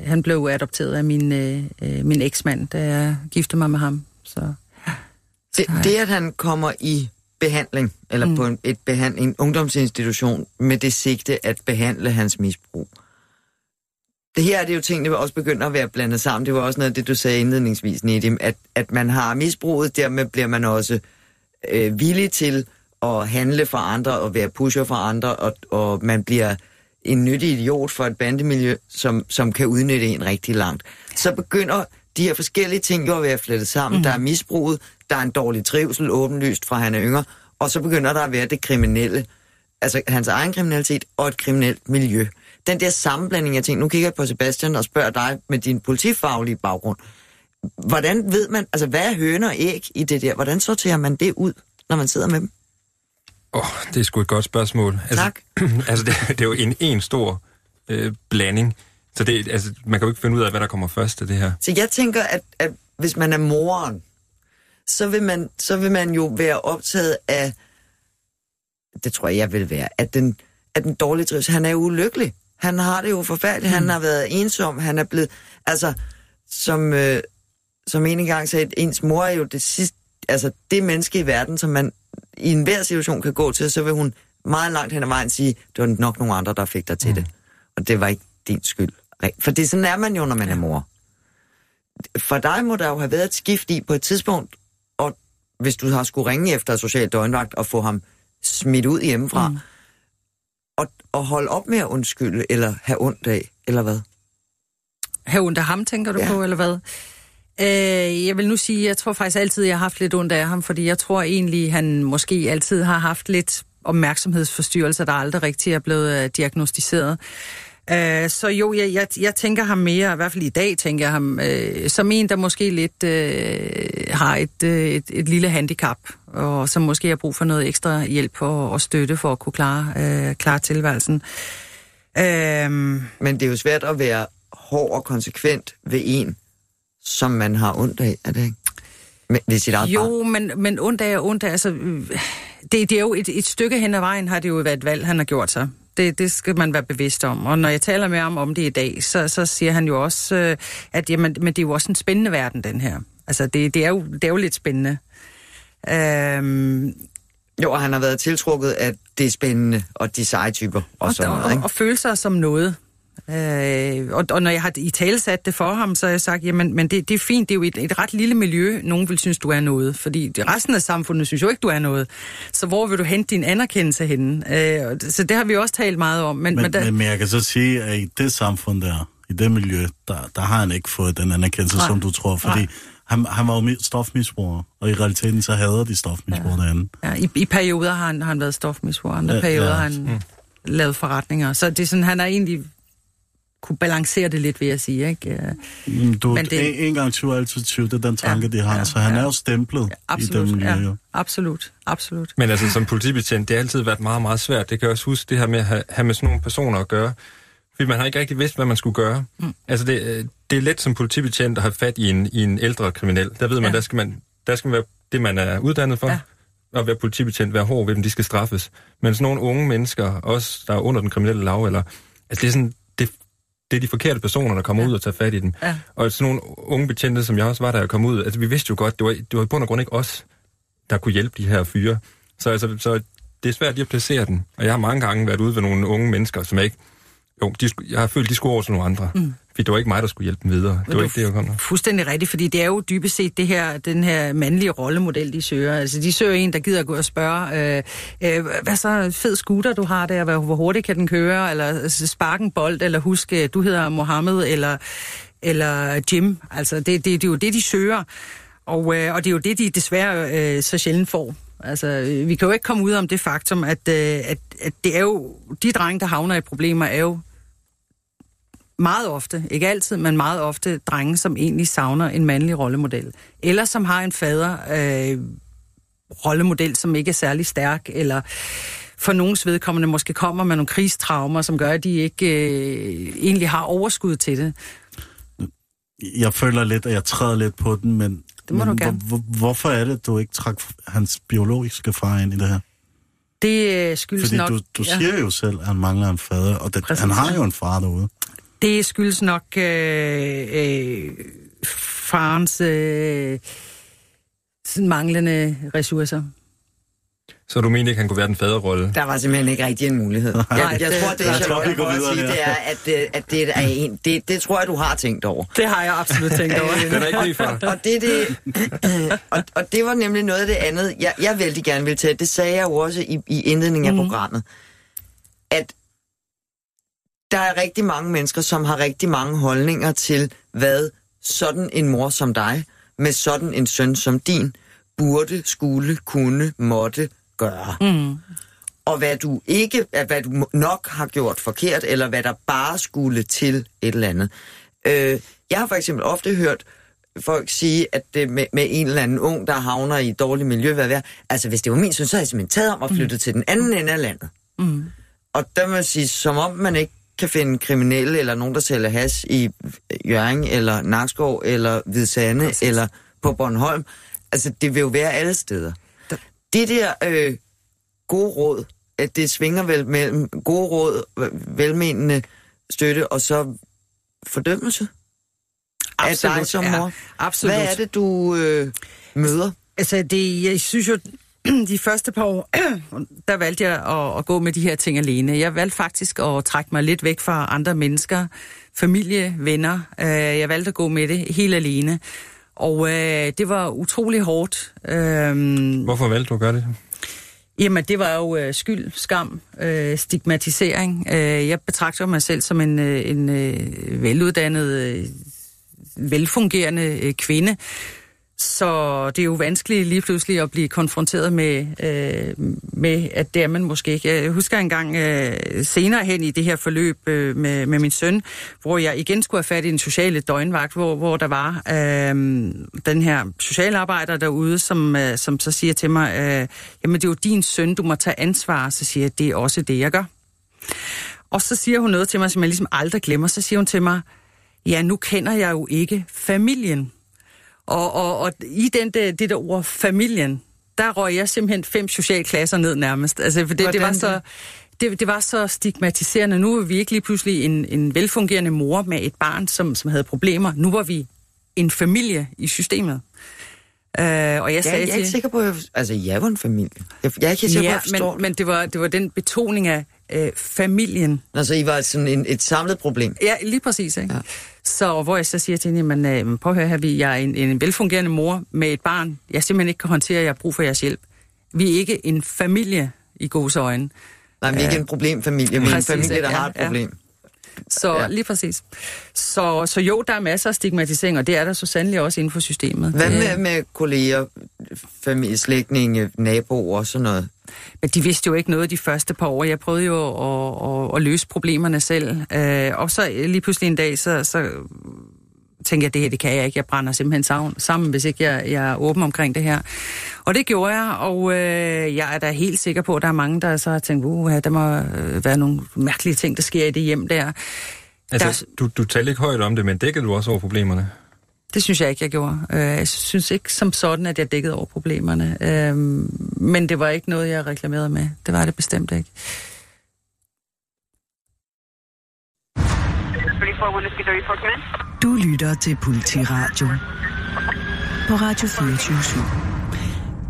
Speaker 7: han blev adopteret af min, øh, øh, min eksmand, da jeg giftede mig med ham. Så,
Speaker 4: Det,
Speaker 7: Nej.
Speaker 4: det, at han kommer i behandling, eller mm. på en, et behandling, en ungdomsinstitution, med det sigte at behandle hans misbrug. Det her er det jo ting, der også begynder at være blandet sammen. Det var også noget af det, du sagde indledningsvis, Nedim, at, at man har misbruget, dermed bliver man også øh, villig til at handle for andre og være pusher for andre, og, og man bliver en nyttig idiot for et bandemiljø, som, som kan udnytte en rigtig langt. Så begynder de her forskellige ting jo at være flettet sammen. Mm. Der er misbruget, der er en dårlig trivsel, åbenlyst fra han er yngre, og så begynder der at være det kriminelle, altså hans egen kriminalitet og et kriminelt miljø. Den der sammenblanding af ting, nu kigger jeg på Sebastian og spørger dig med din politifaglige baggrund. Hvordan ved man, altså hvad er høne og æg i det der? Hvordan sorterer man det ud, når man sidder med dem?
Speaker 6: Åh, oh, det er sgu et godt spørgsmål. Altså,
Speaker 4: Tak.
Speaker 6: altså, det, det er jo en, en stor øh, blanding. Så det, altså, man kan jo ikke finde ud af, hvad der kommer først af det her.
Speaker 4: Så jeg tænker, at, at hvis man er moren, så vil, man, så vil man jo være optaget af, det tror jeg, jeg vil være, at den, at den dårlige trivsel, han er ulykkelig. Han har det jo forfærdeligt, mm. han har været ensom, han er blevet, altså, som, øh, som en engang sagde, ens mor er jo det sidste, altså det menneske i verden, som man i enhver situation kan gå til, så vil hun meget langt hen ad vejen sige, det var nok nogle andre, der fik dig til mm. det. Og det var ikke din skyld. For det sådan er man jo, når man ja. er mor for dig må der jo have været et skift i på et tidspunkt, og hvis du har skulle ringe efter social døgnvagt og få ham smidt ud hjemmefra, mm. Og, og holde op med at undskylde, eller have ondt af, eller hvad?
Speaker 7: Have ondt af ham, tænker du
Speaker 4: ja.
Speaker 7: på, eller hvad? Øh, jeg vil nu sige, jeg tror faktisk altid, jeg har haft lidt ondt af ham, fordi jeg tror egentlig, han måske altid har haft lidt opmærksomhedsforstyrrelser, der aldrig rigtig er blevet øh, diagnostiseret. Øh, så jo, jeg, jeg, jeg tænker ham mere, i hvert fald i dag tænker jeg ham, øh, som en, der måske lidt øh, har et, øh, et, et lille handicap, og som måske har brug for noget ekstra hjælp og, og støtte for at kunne klare, øh, klare tilværelsen. Øh,
Speaker 4: Men det er jo svært at være hård og konsekvent ved en, som man har ondt af, er det ikke? Med, ved sit eget barn.
Speaker 7: Jo, men, men ondt af og ondt af, altså, øh, det, det er jo et, et stykke hen ad vejen, har det jo været et valg, han har gjort sig. Det, det skal man være bevidst om. Og når jeg taler med ham om det i dag, så, så siger han jo også, øh, at jamen, men det er jo også en spændende verden, den her. Altså, det, det, er, jo, det er jo lidt spændende. Øhm,
Speaker 4: Jo, og han har været tiltrukket af det spændende, og de seje typer, og,
Speaker 7: og,
Speaker 4: sådan noget,
Speaker 7: og,
Speaker 4: ikke?
Speaker 7: og føle sig som noget. Øh, og, og når jeg har i talesat det for ham, så har jeg sagt, jamen men det, det er fint, det er jo et, et ret lille miljø, nogen vil synes, du er noget, fordi resten af samfundet synes jo ikke, du er noget. Så hvor vil du hente din anerkendelse henne? Øh, så det har vi også talt meget om. Men,
Speaker 5: Men,
Speaker 7: men, der,
Speaker 5: men, jeg kan så sige, at i det samfund der, i det miljø, der, der har han ikke fået den anerkendelse,
Speaker 7: Nej.
Speaker 5: som du tror, fordi
Speaker 7: Nej.
Speaker 5: han, han var jo mi- stofmisbruger, og i realiteten så hader de stofmisbrugere ja. derinde.
Speaker 7: ja, i, I perioder har han, har han været stofmisbruger, andre
Speaker 5: Ja,
Speaker 7: perioder
Speaker 5: ja.
Speaker 7: har han lavet forretninger. Så det er sådan, han er egentlig kunne balancere det lidt, vil jeg sige. Ikke? Øh,
Speaker 5: Mm, Du,
Speaker 7: Men det-
Speaker 5: en, en gang 20, altid 20, det er den tanke,
Speaker 7: Ja,
Speaker 5: de har.
Speaker 7: ja,
Speaker 5: så han
Speaker 7: ja.
Speaker 5: er jo stemplet i det
Speaker 7: Absolut,
Speaker 5: miljø,
Speaker 7: ja.
Speaker 5: jo.
Speaker 7: Absolut, absolut.
Speaker 6: Men altså, som politibetjent, det har altid været meget, meget svært. Det kan jeg også huske, det her med at have, have med sådan nogle personer at gøre. Fordi man har ikke rigtig vidst, hvad man skulle gøre. Mm. Altså, det, øh, det er let som politibetjent at have fat i en, i en ældre kriminel. Der ved man,
Speaker 7: Ja.
Speaker 6: ja. der, skal man, der skal man være det, man er uddannet for.
Speaker 7: Ja.
Speaker 6: Ja. At være politibetjent, være hård ved dem, de skal straffes. Men sådan nogle unge mennesker, også der er under den kriminelle lav, eller, altså det er sådan, det, er de forkerte personer, der kommer
Speaker 7: Ja.
Speaker 6: ud og tager fat i dem.
Speaker 7: Ja.
Speaker 6: Og sådan nogle unge betjente, som jeg også var, der kom ud, altså vi vidste jo godt, det var, det var i bund og grund ikke os, der kunne hjælpe de her fyre. Så, altså, så det er svært lige at placere den. Og jeg har mange gange været ude ved nogle unge mennesker, som jeg ikke... Jo, de, jeg har følt, de skulle over til nogle andre. Mm. Fordi det var ikke mig, der skulle hjælpe dem videre. Det var ikke det, jeg kom der.
Speaker 7: Fuldstændig rigtigt, fordi det er jo dybest set det her, den her mandlige rollemodel, de søger. Altså, de søger en, der gider gå og spørge, øh, øh, hvad så fed scooter du har der, hvor, hurtigt kan den køre, eller sparke en bold, eller huske, du hedder Mohammed, eller, eller Jim. Altså, det, det, det er jo det, de søger. Og, øh, og det er jo det, de desværre øh, så sjældent får. Altså, øh, vi kan jo ikke komme ud om det faktum, at, øh, at, at det er jo, de drenge, der havner i problemer, er jo meget ofte, ikke altid, men meget ofte drenge, som egentlig savner en mandlig rollemodel. Eller som har en fader øh, rollemodel, som ikke er særlig stærk, eller for nogens vedkommende måske kommer med nogle krigstraumer, som gør, at de ikke øh, egentlig har overskud til det.
Speaker 5: Jeg føler lidt, at jeg træder lidt på den, men,
Speaker 7: Det må
Speaker 5: men
Speaker 7: du gerne.
Speaker 5: Hvor, hvor, hvorfor er det, at du ikke trak hans biologiske far ind i det her?
Speaker 7: Det øh, skyldes
Speaker 5: Fordi
Speaker 7: nok...
Speaker 5: du, du siger jo selv, at han mangler en fader, og det,
Speaker 7: Præcis.
Speaker 5: han har jo en far derude.
Speaker 7: Det skyldes nok øh, øh, farens øh, manglende ressourcer.
Speaker 6: Så du mener ikke, han kunne være den faderrolle?
Speaker 4: Der var simpelthen ikke rigtig en mulighed. Jeg, jeg
Speaker 7: det-
Speaker 4: tror, det
Speaker 5: Jeg
Speaker 4: jeg
Speaker 5: tror, går
Speaker 4: prøver at sige, det er, at, det, at det er en... Det, det tror jeg, du har tænkt over.
Speaker 7: Det har jeg absolut tænkt over.
Speaker 6: Den er ikke lige for.
Speaker 4: Og det, det, og, og det var nemlig noget af det andet, jeg, jeg vældig gerne ville tage. Det sagde jeg jo også i, i indledningen af programmet. At der er rigtig mange mennesker, som har rigtig mange holdninger til, hvad sådan en mor som dig, med sådan en søn som din, burde, skulle, kunne, måtte gøre.
Speaker 7: Mm.
Speaker 4: Og hvad du ikke, hvad du nok har gjort forkert, eller hvad der bare skulle til et eller andet. Øh, jeg har for eksempel ofte hørt folk sige, at det med, med en eller anden ung, der havner i dårligt miljø, hvad er. Altså, hvis det var min søn, så havde jeg simpelthen taget om og flyttet mm. til den anden ende af landet.
Speaker 7: Mm.
Speaker 4: Og der må jeg sige, som om man ikke kan finde kriminelle, eller nogen, der sælger has i Jørgen, eller Nakskov, eller Hvidsande,
Speaker 7: Præcis.
Speaker 4: eller på Bornholm. Altså, det vil jo være alle steder. Det der øh, gode råd, at det svinger vel mellem gode råd, velmenende støtte, og så fordømmelse af dig som
Speaker 7: ja,
Speaker 4: mor.
Speaker 7: absolut.
Speaker 4: Hvad er det, du øh, møder?
Speaker 7: Altså, det, jeg synes jo, de første par år, der valgte jeg at, at gå med de her ting alene. Jeg valgte faktisk at trække mig lidt væk fra andre mennesker, familie, venner. Øh, Jeg valgte at gå med det helt alene. Og øh, det var utrolig hårdt. Øhm,
Speaker 6: Hvorfor valgte du at gøre det?
Speaker 7: Jamen, det var jo øh, skyld, skam, øh, stigmatisering. Øh, jeg betragter mig selv som en, øh, en øh, veluddannet, øh, velfungerende øh, kvinde. Så det er jo vanskeligt lige pludselig at blive konfronteret med, øh, med at det er man måske ikke. Jeg husker engang øh, senere hen i det her forløb øh, med, med min søn, hvor jeg igen skulle have fat i en sociale døgnvagt, hvor, hvor der var øh, den her socialarbejder derude, som, øh, som så siger til mig, øh, jamen det er jo din søn, du må tage ansvar. Så siger jeg, det er også det, jeg gør. Og så siger hun noget til mig, som jeg ligesom aldrig glemmer. Så siger hun til mig, ja, nu kender jeg jo ikke familien. Og, og, og i den, det, det der ord familien, der røg jeg simpelthen fem socialklasser ned nærmest. Altså, for det, det, var så, det, det var så stigmatiserende. Nu er vi ikke lige pludselig en, en velfungerende mor med et barn, som, som havde problemer. Nu var vi en familie i systemet. Uh, og jeg,
Speaker 4: Jeg,
Speaker 7: sagde
Speaker 4: jeg er
Speaker 7: til,
Speaker 4: ikke sikker på, at jeg, altså, jeg var en familie. Jeg, jeg er ikke sikker på, at
Speaker 7: ja,
Speaker 4: jeg forstår
Speaker 7: men, men det var, det var den betoning af øh, familien.
Speaker 4: Altså, I var sådan en, et samlet problem.
Speaker 7: Ja, lige præcis. Ikke? Ja. Så hvor jeg så siger til hende, jamen, øh, prøv at høre her, vi, jeg er en, en velfungerende mor med et barn. Jeg simpelthen ikke kan håndtere, at jeg har brug for jeres hjælp. Vi er ikke en familie i gode øjne.
Speaker 4: Nej, vi er ikke en problemfamilie, vi er en familie, der
Speaker 7: ja,
Speaker 4: har et problem.
Speaker 7: Så
Speaker 4: Ja.
Speaker 7: lige præcis. Så, så jo, der er masser af stigmatisering, og det er der så sandelig også inden for systemet.
Speaker 4: Hvad med, med kolleger, familie, slægtninge, naboer og sådan noget?
Speaker 7: Men de vidste jo ikke noget de første par år. Jeg prøvede jo at, at, at løse problemerne selv. Øh, og så lige pludselig en dag, så, så tænkte jeg, det her, det kan jeg ikke. Jeg brænder simpelthen savn- sammen, hvis ikke jeg, jeg er åben omkring det her. Og det gjorde jeg, og øh, jeg er da helt sikker på, at der er mange, der så har tænkt, uh, der må øh, være nogle mærkelige ting, der sker i det hjem der.
Speaker 6: Altså, du, du talte ikke højt om det, men dækkede du også over problemerne?
Speaker 7: Det synes jeg ikke, jeg gjorde. Øh, Jeg synes ikke som sådan, at jeg dækkede over problemerne. Øh, Men det var ikke noget, jeg reklamerede med. Det var det bestemt ikke.
Speaker 1: Du lytter til Politiradio på Radio 24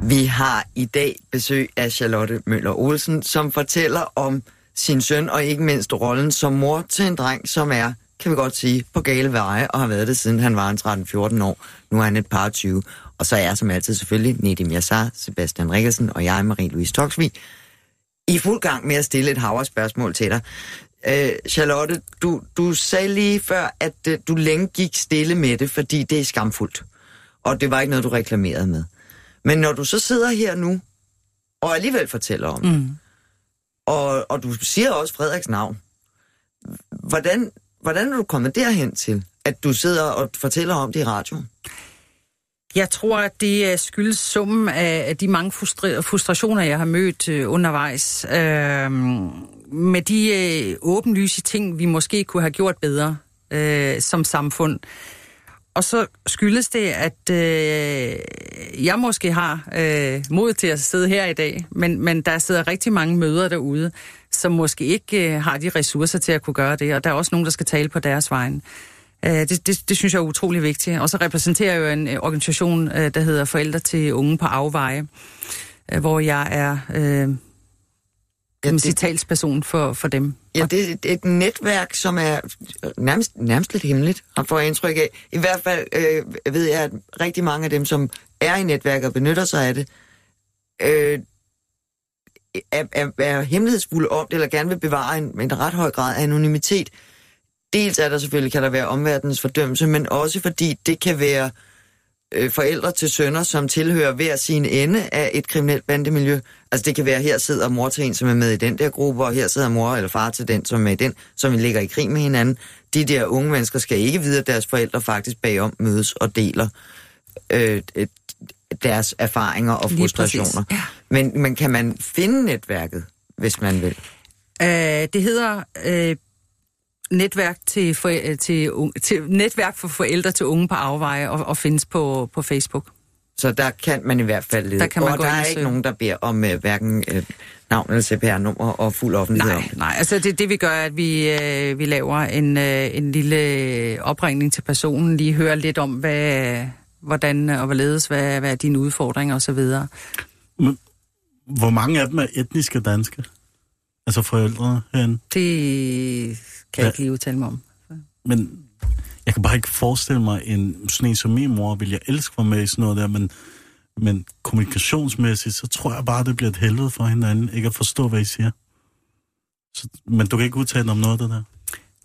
Speaker 4: Vi har i dag besøg af Charlotte Møller Olsen, som fortæller om sin søn, og ikke mindst rollen som mor til en dreng, som er, kan vi godt sige, på gale veje, og har været det siden han var en 13-14 år. Nu er han et par 20. Og så er jeg som altid selvfølgelig Nedim Yassar, Sebastian Rikkelsen og jeg, Marie-Louise Toksvig, i fuld gang med at stille et hav spørgsmål til dig. Øh, Charlotte, du, du sagde lige før, at øh, du længe gik stille med det, fordi det er skamfuldt. Og det var ikke noget, du reklamerede med. Men når du så sidder her nu, og alligevel fortæller om det,
Speaker 7: Mm.
Speaker 4: og, og du siger også Frederiks navn, hvordan, hvordan er du kommet derhen til, at du sidder og fortæller om det i radioen?
Speaker 7: Jeg tror, at det øh, skyldes summen af af de mange frustra- frustrationer, jeg har mødt øh, undervejs. Øh, med de øh, åbenlyse ting, vi måske kunne have gjort bedre øh, som samfund. Og så skyldes det, at øh, jeg måske har øh, mod til at sidde her i dag, men, men der sidder rigtig mange møder derude, som måske ikke øh, har de ressourcer til at kunne gøre det, og der er også nogen, der skal tale på deres vegne. Øh, det, det, det synes jeg er utrolig vigtigt. Og så repræsenterer jeg jo en øh, organisation, øh, der hedder Forældre til Unge på Afveje, øh, hvor jeg er øh, kan man sige, talsperson for, for dem.
Speaker 4: Ja, det er et, et netværk, som er nærmest, nærmest lidt hemmeligt, og får jeg indtryk af. I hvert fald øh, ved jeg, at rigtig mange af dem, som er i netværket og benytter sig af det, øh, er, er, er hemmelighedsfulde om det, eller gerne vil bevare en, en ret høj grad af anonymitet. Dels er der selvfølgelig, kan der være omverdens fordømmelse, men også fordi det kan være øh, forældre til sønner, som tilhører hver sin ende af et kriminelt bandemiljø. Altså det kan være, her sidder mor til en, som er med i den der gruppe, og her sidder mor eller far til den, som er med i den, som ligger i krig med hinanden. De der unge mennesker skal ikke vide, at deres forældre faktisk bagom mødes og deler øh, deres erfaringer og frustrationer.
Speaker 7: ja.
Speaker 4: Men, men kan man finde netværket, hvis man vil?
Speaker 7: Øh, det hedder øh, netværk, til, for, øh, til, unge, til, netværk for forældre til unge på afveje og, og findes på, på Facebook.
Speaker 4: Så der kan man i hvert fald lede.
Speaker 7: Der kan man
Speaker 4: og
Speaker 7: gå
Speaker 4: der er ikke nogen, der beder om uh, hverken uh, navn eller CPR-nummer og fuld offentlighed om
Speaker 7: Nej,
Speaker 4: det.
Speaker 7: nej. Altså det, det vi gør, er, at vi, øh, vi laver en, øh, en lille opringning til personen, lige hører lidt om, hvad, hvordan og hvorledes, hvad, hvad er dine udfordringer osv.
Speaker 5: Hvor mange af dem er etniske danske? Altså forældrene herinde?
Speaker 7: Det kan jeg ikke lige udtale mig om.
Speaker 5: Men jeg kan bare ikke forestille mig, en, sådan en som min mor vil jeg elske være med i sådan noget der, men, men kommunikationsmæssigt, så tror jeg bare, det bliver et helvede for hinanden, ikke at forstå, hvad I siger. Så, men du kan ikke udtale om noget af det der?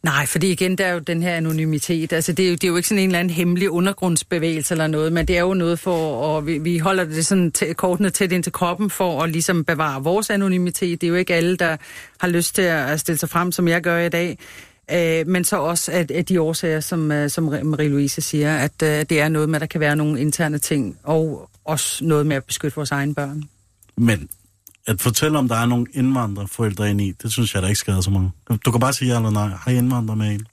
Speaker 7: Nej, fordi igen, der er jo den her anonymitet. Altså, det er, jo, det er jo ikke sådan en eller anden hemmelig undergrundsbevægelse eller noget, men det er jo noget for, og vi, vi holder det sådan tæ, kortene tæt ind til kroppen for at ligesom bevare vores anonymitet. Det er jo ikke alle, der har lyst til at stille sig frem, som jeg gør i dag. Øh, men så også at, at de årsager, som, øh, som Marie-Louise siger, at øh, det er noget med, at der kan være nogle interne ting, og også noget med at beskytte vores egne børn.
Speaker 5: Men at fortælle, om der er nogle indvandrerforældre inde i, det synes jeg, der ikke skader så mange. Du kan bare sige ja eller nej. Har I indvandrere med en?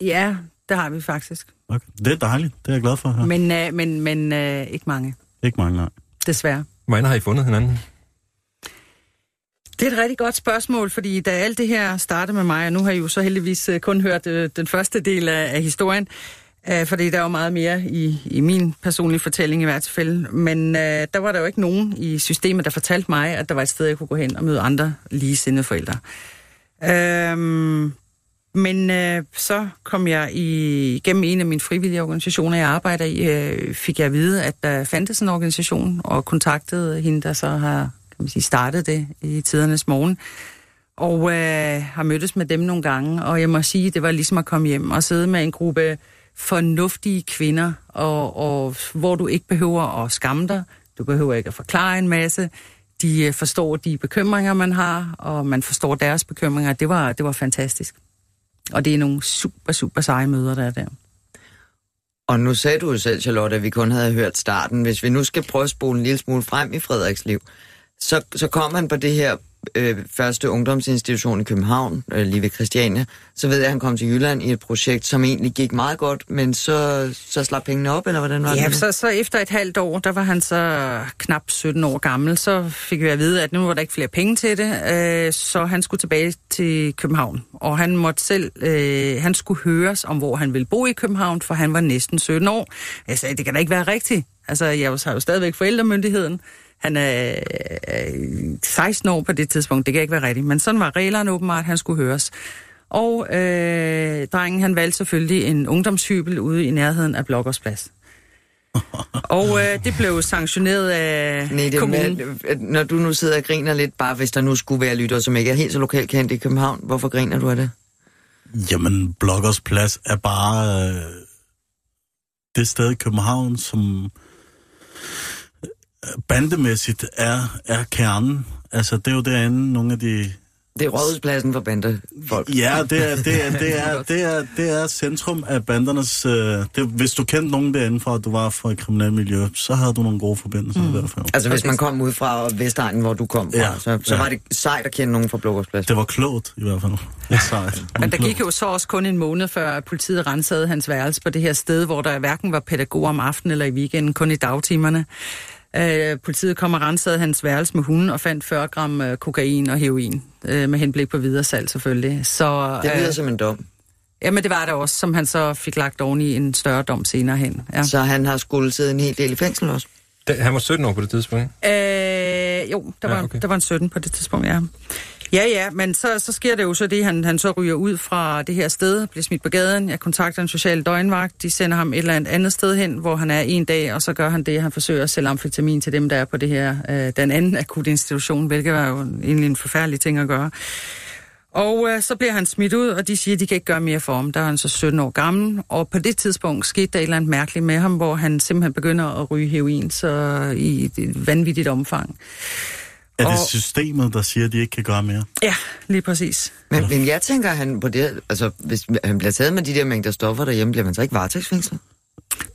Speaker 7: Ja, det har vi faktisk.
Speaker 5: Okay. Det er dejligt. Det er jeg glad for høre.
Speaker 7: Men, øh, men, men øh, ikke mange,
Speaker 5: Ikke mange, nej.
Speaker 7: desværre.
Speaker 6: Hvordan har I fundet hinanden?
Speaker 7: Det er et rigtig godt spørgsmål, fordi da alt det her startede med mig, og nu har I jo så heldigvis øh, kun hørt øh, den første del af, af historien, øh, Øh, fordi der er meget mere i, i min personlige fortælling i hvert fald. Men øh, der var der jo ikke nogen i systemet, der fortalte mig, at der var et sted, jeg kunne gå hen og møde andre ligesindede forældre. Øhm, men øh, så kom jeg i, gennem en af mine frivillige organisationer, jeg arbejder i, øh, fik jeg at vide, at der fandtes en organisation, og kontaktede hende, der så har kan man sige, startet det i tidernes morgen, Og øh, har mødtes med dem nogle gange, og jeg må sige, det var ligesom at komme hjem og sidde med en gruppe fornuftige kvinder, og, og hvor du ikke behøver at skamme dig, du behøver ikke at forklare en masse, de øh, forstår de bekymringer, man har, og man forstår deres bekymringer. Det var, det var fantastisk. Og det er nogle super, super seje møder, der er der.
Speaker 4: Og nu sagde du jo selv, Charlotte, at vi kun havde hørt starten. Hvis vi nu skal prøve at spole en lille smule frem i Frederiks liv, så, så kom han på det her øh, første ungdomsinstitution i København, øh, lige ved Christiania, så ved jeg, at han kom til Jylland i et projekt, som egentlig gik meget godt, men så, så slap pengene op, eller hvordan var
Speaker 7: ja,
Speaker 4: det?
Speaker 7: Så, så efter et halvt år, der var han så knap 17 år gammel, så fik vi at vide, at nu var der ikke flere penge til det, øh, så han skulle tilbage til København. Og han måtte selv, øh, han skulle høres om, hvor han ville bo i København, for han var næsten 17 år. Jeg sagde, det kan da ikke være rigtigt. Altså, jeg har jo stadigvæk forældremyndigheden. Han er 16 år på det tidspunkt, det kan ikke være rigtigt, men sådan var reglerne åbenbart, han skulle høres. Og øh, drengen, han valgte selvfølgelig en ungdomshybel ude i nærheden af Blokkersplads. og øh, det blev sanktioneret af
Speaker 4: Nej, det
Speaker 7: kommunen.
Speaker 4: Med, når du nu sidder og griner lidt, bare hvis der nu skulle være lytter, som ikke er helt så lokalt kendt i København, hvorfor griner du af det?
Speaker 5: Jamen, Blokkers Plads er bare øh, det sted i København, som bandemæssigt er, er kernen. Altså, det er jo derinde nogle af de...
Speaker 4: Det er rådhuspladsen for bandefolk.
Speaker 5: Ja, det er, det er, det er, det er, det er centrum af bandernes... Øh, det, hvis du kendte nogen derinde fra, at du var fra et kriminelt miljø, så havde du nogle gode forbindelser mm. i hvert fald.
Speaker 4: Altså, hvis man kom ud fra Vestegnen, hvor du kom fra,
Speaker 5: Ja,
Speaker 4: så, så
Speaker 5: ja.
Speaker 4: var det sejt at kende nogen fra Blågårdsplads.
Speaker 5: Det var klogt, i hvert fald. Det sejt.
Speaker 7: Men der gik jo så også kun en måned, før politiet rensede hans værelse på det her sted, hvor der hverken var pædagoger om aftenen eller i weekenden, kun i dagtimerne. Øh, politiet kom og rensede hans værelse med hunden og fandt 40 gram øh, kokain og heroin, øh, med henblik på videre salg selvfølgelig. Så,
Speaker 4: Det lyder
Speaker 7: øh,
Speaker 4: som en dom.
Speaker 7: Jamen det var det også, som han så fik lagt oven i en større dom senere hen. Ja.
Speaker 4: Så han har skulle sidde en hel del i fængsel også.
Speaker 6: Da, han var 17 år på det tidspunkt, ikke?
Speaker 7: Øh, jo, der var,
Speaker 6: Ja, okay.
Speaker 7: okay. der var en 17 på det tidspunkt, ja. Ja, ja, men så, så sker det jo så det, han, han så ryger ud fra det her sted, bliver smidt på gaden, jeg kontakter en social døgnvagt, de sender ham et eller andet andet sted hen, hvor han er en dag, og så gør han det, han forsøger at sælge amfetamin til dem, der er på det her, øh, den anden akut institution, hvilket var jo egentlig en forfærdelig ting at gøre. Og øh, så bliver han smidt ud, og de siger, at de kan ikke gøre mere for ham. Der er han så 17 år gammel, og på det tidspunkt skete der et eller andet mærkeligt med ham, hvor han simpelthen begynder at ryge heroin så i et vanvittigt omfang.
Speaker 5: Er det
Speaker 7: Og-
Speaker 5: systemet, der siger, at de ikke kan gøre mere?
Speaker 7: Ja, lige præcis.
Speaker 4: Men, men jeg tænker, han på det, altså, hvis han bliver taget med de der mængder stoffer derhjemme, bliver man så ikke varetægtsfængslet?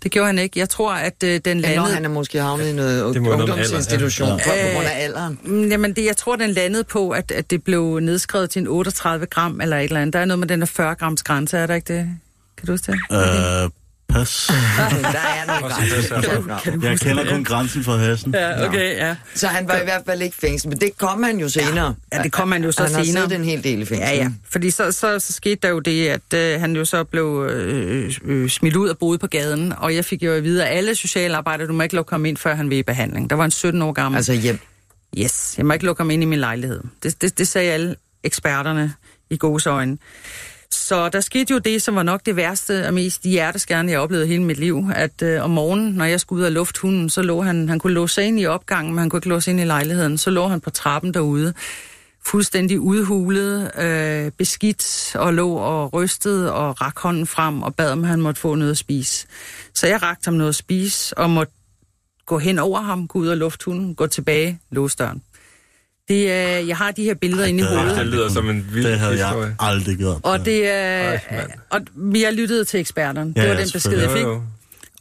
Speaker 7: Det gjorde han ikke. Jeg tror, at øh, den landede...
Speaker 4: han er måske havnet i noget
Speaker 6: Det må noget med
Speaker 4: ungdomsinstitution
Speaker 7: ja.
Speaker 4: på grund af alderen.
Speaker 7: Mm, Jamen, det, jeg tror, den landede på, at, at det blev nedskrevet til en 38 gram eller et eller andet. Der er noget med den der 40 grams grænse, er der ikke det? Kan du huske det?
Speaker 5: Øh, pas.
Speaker 4: der er nogle grænser.
Speaker 5: Jeg kender kun grænsen for hassen.
Speaker 7: Ja, okay, ja.
Speaker 4: Så han var i hvert fald ikke fængsel, men det kom han jo senere.
Speaker 7: Ja, det kom han jo så
Speaker 4: han har
Speaker 7: senere.
Speaker 4: siddet en hel del i fængsel.
Speaker 7: Ja, ja. Fordi så, så, så skete der jo det, at øh, han jo så blev øh, øh, smidt ud og boede på gaden. Og jeg fik jo at vide, at alle socialarbejdere, du må ikke lukke ham ind, før han vil i behandling. Der var en 17 år gammel.
Speaker 4: Altså hjem.
Speaker 7: Yes, jeg må ikke lukke ham ind i min lejlighed. Det, det, det sagde alle eksperterne i gode øjne. Så der skete jo det, som var nok det værste og mest hjerteskærende, jeg oplevede hele mit liv. At øh, om morgenen, når jeg skulle ud og lufte hunden, så lå han, han kunne låse sig ind i opgangen, men han kunne ikke låse ind i lejligheden. Så lå han på trappen derude, fuldstændig udhulet, øh, beskidt og lå og rystede og rak hånden frem og bad, om han måtte få noget at spise. Så jeg rakte ham noget at spise og måtte gå hen over ham, gå ud og lufte hunden, gå tilbage, låse døren. Det, øh, jeg har de her billeder inde i
Speaker 5: det er-
Speaker 7: hovedet.
Speaker 6: Det lyder som en vild
Speaker 5: Det havde
Speaker 6: historie.
Speaker 5: jeg aldrig gjort.
Speaker 7: Og det er...
Speaker 6: Ej, mand.
Speaker 7: og jeg lyttede til eksperterne.
Speaker 5: Ja,
Speaker 7: det var
Speaker 5: ja,
Speaker 7: den besked, jeg fik.
Speaker 6: Jo, jo.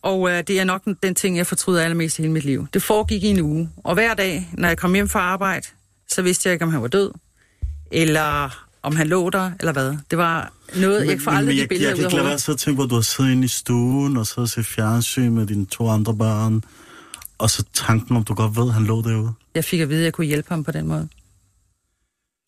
Speaker 7: Og øh, det er nok den, den ting, jeg fortryder allermest i hele mit liv. Det foregik i en uge. Og hver dag, når jeg kom hjem fra arbejde, så vidste jeg ikke, om han var død. Eller om han lå der, eller hvad. Det var noget, jeg får aldrig de
Speaker 5: jeg,
Speaker 7: billeder
Speaker 5: jeg
Speaker 7: ud
Speaker 5: kan
Speaker 7: af
Speaker 5: ikke lade være
Speaker 7: hovedet.
Speaker 5: at sidde og tænke på, at du har siddet inde i stuen, og så se fjernsyn med dine to andre børn, og så tanken om, du godt ved, at han lå derude.
Speaker 7: Jeg fik at vide, at jeg kunne hjælpe ham på den måde.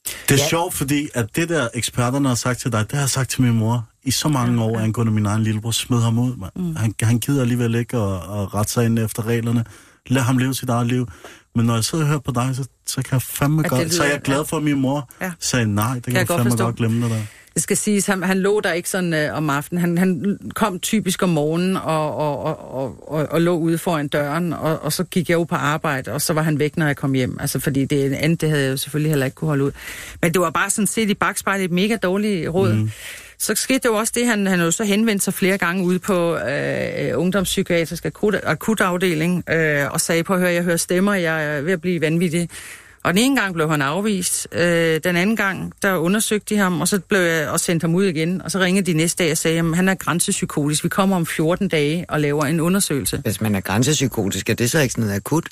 Speaker 5: Det er
Speaker 4: Ja.
Speaker 5: ja. sjovt, fordi at det der eksperterne har sagt til dig, det har jeg sagt til min mor i så mange år, angående min egen lillebror, smed ham ud. Man. Mm. Han, han gider alligevel ikke at, at rette sig ind efter reglerne. Lad ham leve sit eget liv. Men når jeg sidder og hører på dig, så, så kan jeg fandme
Speaker 7: At det
Speaker 5: godt...
Speaker 7: lyder-
Speaker 5: Så er jeg glad for, at min mor
Speaker 7: Ja.
Speaker 5: ja. sagde, nej, det kan,
Speaker 7: jeg
Speaker 5: jeg
Speaker 7: godt
Speaker 5: fandme
Speaker 7: forstå.
Speaker 5: godt glemme det der.
Speaker 7: Det skal siges, han, han lå der ikke sådan øh, om aftenen. Han, han kom typisk om morgenen og, og, og, og, og, og lå ude foran døren, og, og så gik jeg jo på arbejde, og så var han væk, når jeg kom hjem. Altså, fordi det andet, det havde jeg jo selvfølgelig heller ikke kunne holde ud. Men det var bare sådan set i bagspejlet et mega dårligt råd. Mm. Så skete det jo også det, han, han jo så henvendte sig flere gange ude på øh, ungdomspsykiatrisk akut, akutafdeling, øh, og sagde på at høre, jeg hører stemmer, jeg er ved at blive vanvittig. Og den ene gang blev han afvist, øh, den anden gang, der undersøgte de ham, og så blev jeg og sendte ham ud igen. Og så ringede de næste dag og sagde, at han er grænsepsykotisk. Vi kommer om 14 dage og laver en undersøgelse.
Speaker 4: Hvis man er grænsepsykotisk, er det så ikke sådan noget akut?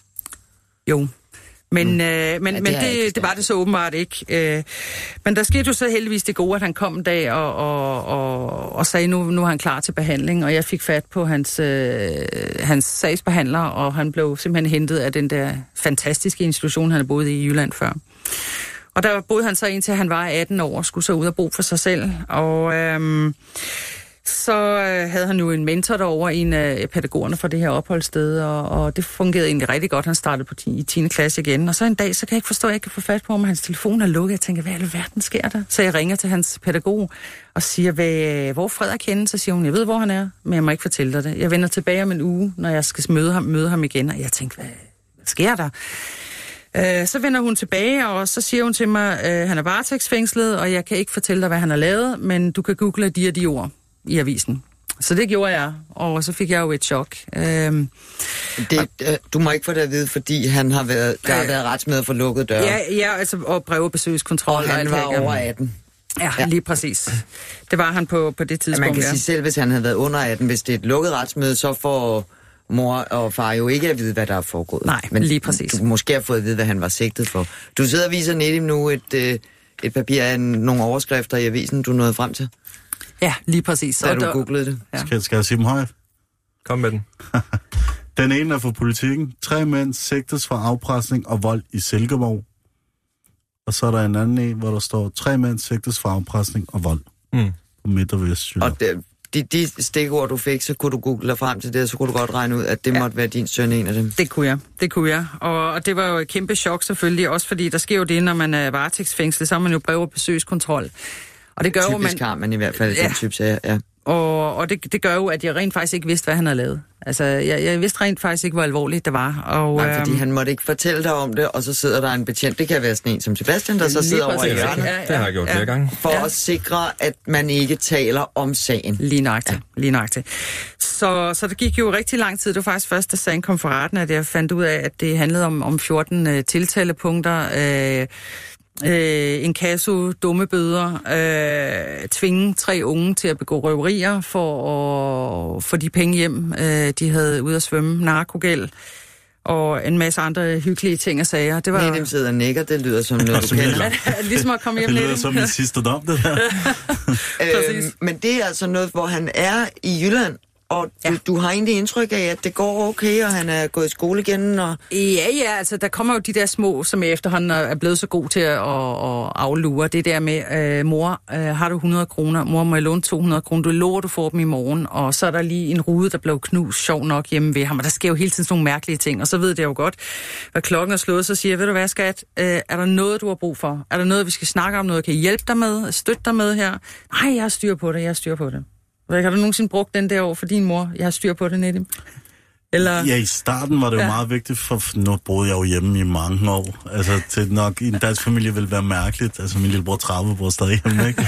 Speaker 7: Jo, men, mm. øh, men, ja, men det, det var det så åbenbart ikke. Øh, men der skete jo så heldigvis det gode, at han kom en dag og, og, og, og sagde, nu, nu er han klar til behandling, og jeg fik fat på hans, øh, hans sagsbehandler, og han blev simpelthen hentet af den der fantastiske institution, han har boet i i Jylland før. Og der boede han så indtil han var 18 år og skulle så ud og bo for sig selv. Og... Øh, så øh, havde han jo en mentor derovre, en af pædagogerne fra det her opholdssted, og, og det fungerede egentlig rigtig godt. Han startede på 10, i 10. klasse igen, og så en dag, så kan jeg ikke forstå, at jeg ikke kan få fat på ham, hans telefon er lukket. Jeg tænker, hvad i alverden sker der? Så jeg ringer til hans pædagog og siger, hvad, hvor Frederik henne? Så siger hun, jeg ved, hvor han er, men jeg må ikke fortælle dig det. Jeg vender tilbage om en uge, når jeg skal møde ham, møde ham igen, og jeg tænker, hvad, hvad sker der? Øh, så vender hun tilbage, og så siger hun til mig, øh, han er varetægtsfængslet, og jeg kan ikke fortælle dig, hvad han har lavet, men du kan google de og de ord i avisen. Så det gjorde jeg, og så fik jeg jo et chok. Øhm,
Speaker 4: det, øh, du må ikke få det at vide, fordi han har været, der har været retsmøder for lukket døre.
Speaker 7: Ja, ja altså, og brev- og besøgskontrol.
Speaker 4: Og han var over 18.
Speaker 7: Ja, ja, lige præcis. Det var han på, på det tidspunkt,
Speaker 4: ja, Man kan
Speaker 7: ja.
Speaker 4: sige selv, hvis han havde været under 18, hvis det er et lukket retsmøde, så får mor og far jo ikke at vide, hvad der er foregået.
Speaker 7: Nej, men lige præcis.
Speaker 4: Du måske har fået at vide, hvad han var sigtet for. Du sidder og viser Nedim nu et, øh, et papir af nogle overskrifter i avisen, du nåede frem til.
Speaker 7: Ja, lige præcis.
Speaker 4: Da du der... googlede det.
Speaker 5: Ja. Skal, skal jeg sige dem højt?
Speaker 6: Kom med den.
Speaker 5: den ene er for politikken. Tre mænd sigtes for afpresning og vold i Silkeborg. Og så er der en anden en, hvor der står, tre mænd sigtes for afpresning og vold. Mm. På Midt- og Vestjylland.
Speaker 4: Og det, de, de stikord, du fik, så kunne du google dig frem til det, og så kunne du godt regne ud, at det ja. måtte være din søn en af dem.
Speaker 7: Det kunne jeg, det kunne jeg. Og, og det var jo et kæmpe chok selvfølgelig, også fordi der sker jo det, når man er varetægtsfængslet, så har man jo brev- og besøgskontrol.
Speaker 4: Og det gør Typisk jo, man... har man i hvert fald ja. den type sager, ja.
Speaker 7: Og, og det, det gør jo, at jeg rent faktisk ikke vidste, hvad han havde lavet. Altså, jeg, jeg vidste rent faktisk ikke, hvor alvorligt det var. Og,
Speaker 4: Nej, fordi øhm, han måtte ikke fortælle dig om det, og så sidder der en betjent, det kan være sådan en som Sebastian, der så sidder over i hjørnet.
Speaker 6: Ja, ja, det har jeg gjort ja, flere gange.
Speaker 4: For ja. at sikre, at man ikke taler om sagen.
Speaker 7: Lige nøjagtigt, ja. lige nøjagtigt. Så, så det gik jo rigtig lang tid. Det var faktisk først, da sagen kom for retten, at jeg fandt ud af, at det handlede om, om 14 uh, øh, tiltalepunkter. Uh, øh, en kasse dumme bøder, øh, tvinge tre unge til at begå røverier for at få de penge hjem, øh, de havde ude at svømme, narkogæld og en masse andre hyggelige ting og sager.
Speaker 4: Det var... dem sidder og nikker, det lyder som noget, du kender.
Speaker 7: ligesom at komme hjem
Speaker 5: Det lyder som min sidste dom, det der.
Speaker 4: øhm, men det er altså noget, hvor han er i Jylland, og ja. du, du har egentlig indtryk af, at det går okay, og han er gået i skole igen? Og...
Speaker 7: Ja, ja, altså der kommer jo de der små, som efterhånden er blevet så god til at, at, aflure. Det der med, øh, mor, øh, har du 100 kroner? Mor, må jeg låne 200 kroner? Du lover, du får dem i morgen. Og så er der lige en rude, der blev knust sjov nok hjemme ved ham. Og der sker jo hele tiden sådan nogle mærkelige ting. Og så ved det jo godt, hvad klokken er slået, så siger jeg, ved du hvad, skat? Øh, er der noget, du har brug for? Er der noget, vi skal snakke om? Noget, kan hjælpe dig med? Støtte dig med her? Nej, jeg har styr på det, jeg har styr på det. Har du nogensinde brugt den der over for din mor? Jeg har styr på det, Nedim.
Speaker 5: Eller... Ja, i starten var det jo ja. meget vigtigt, for nu boede jeg jo hjemme i mange år. Altså, til nok i en dansk familie ville være mærkeligt. Altså, min lillebror Trave bor stadig hjemme, ikke?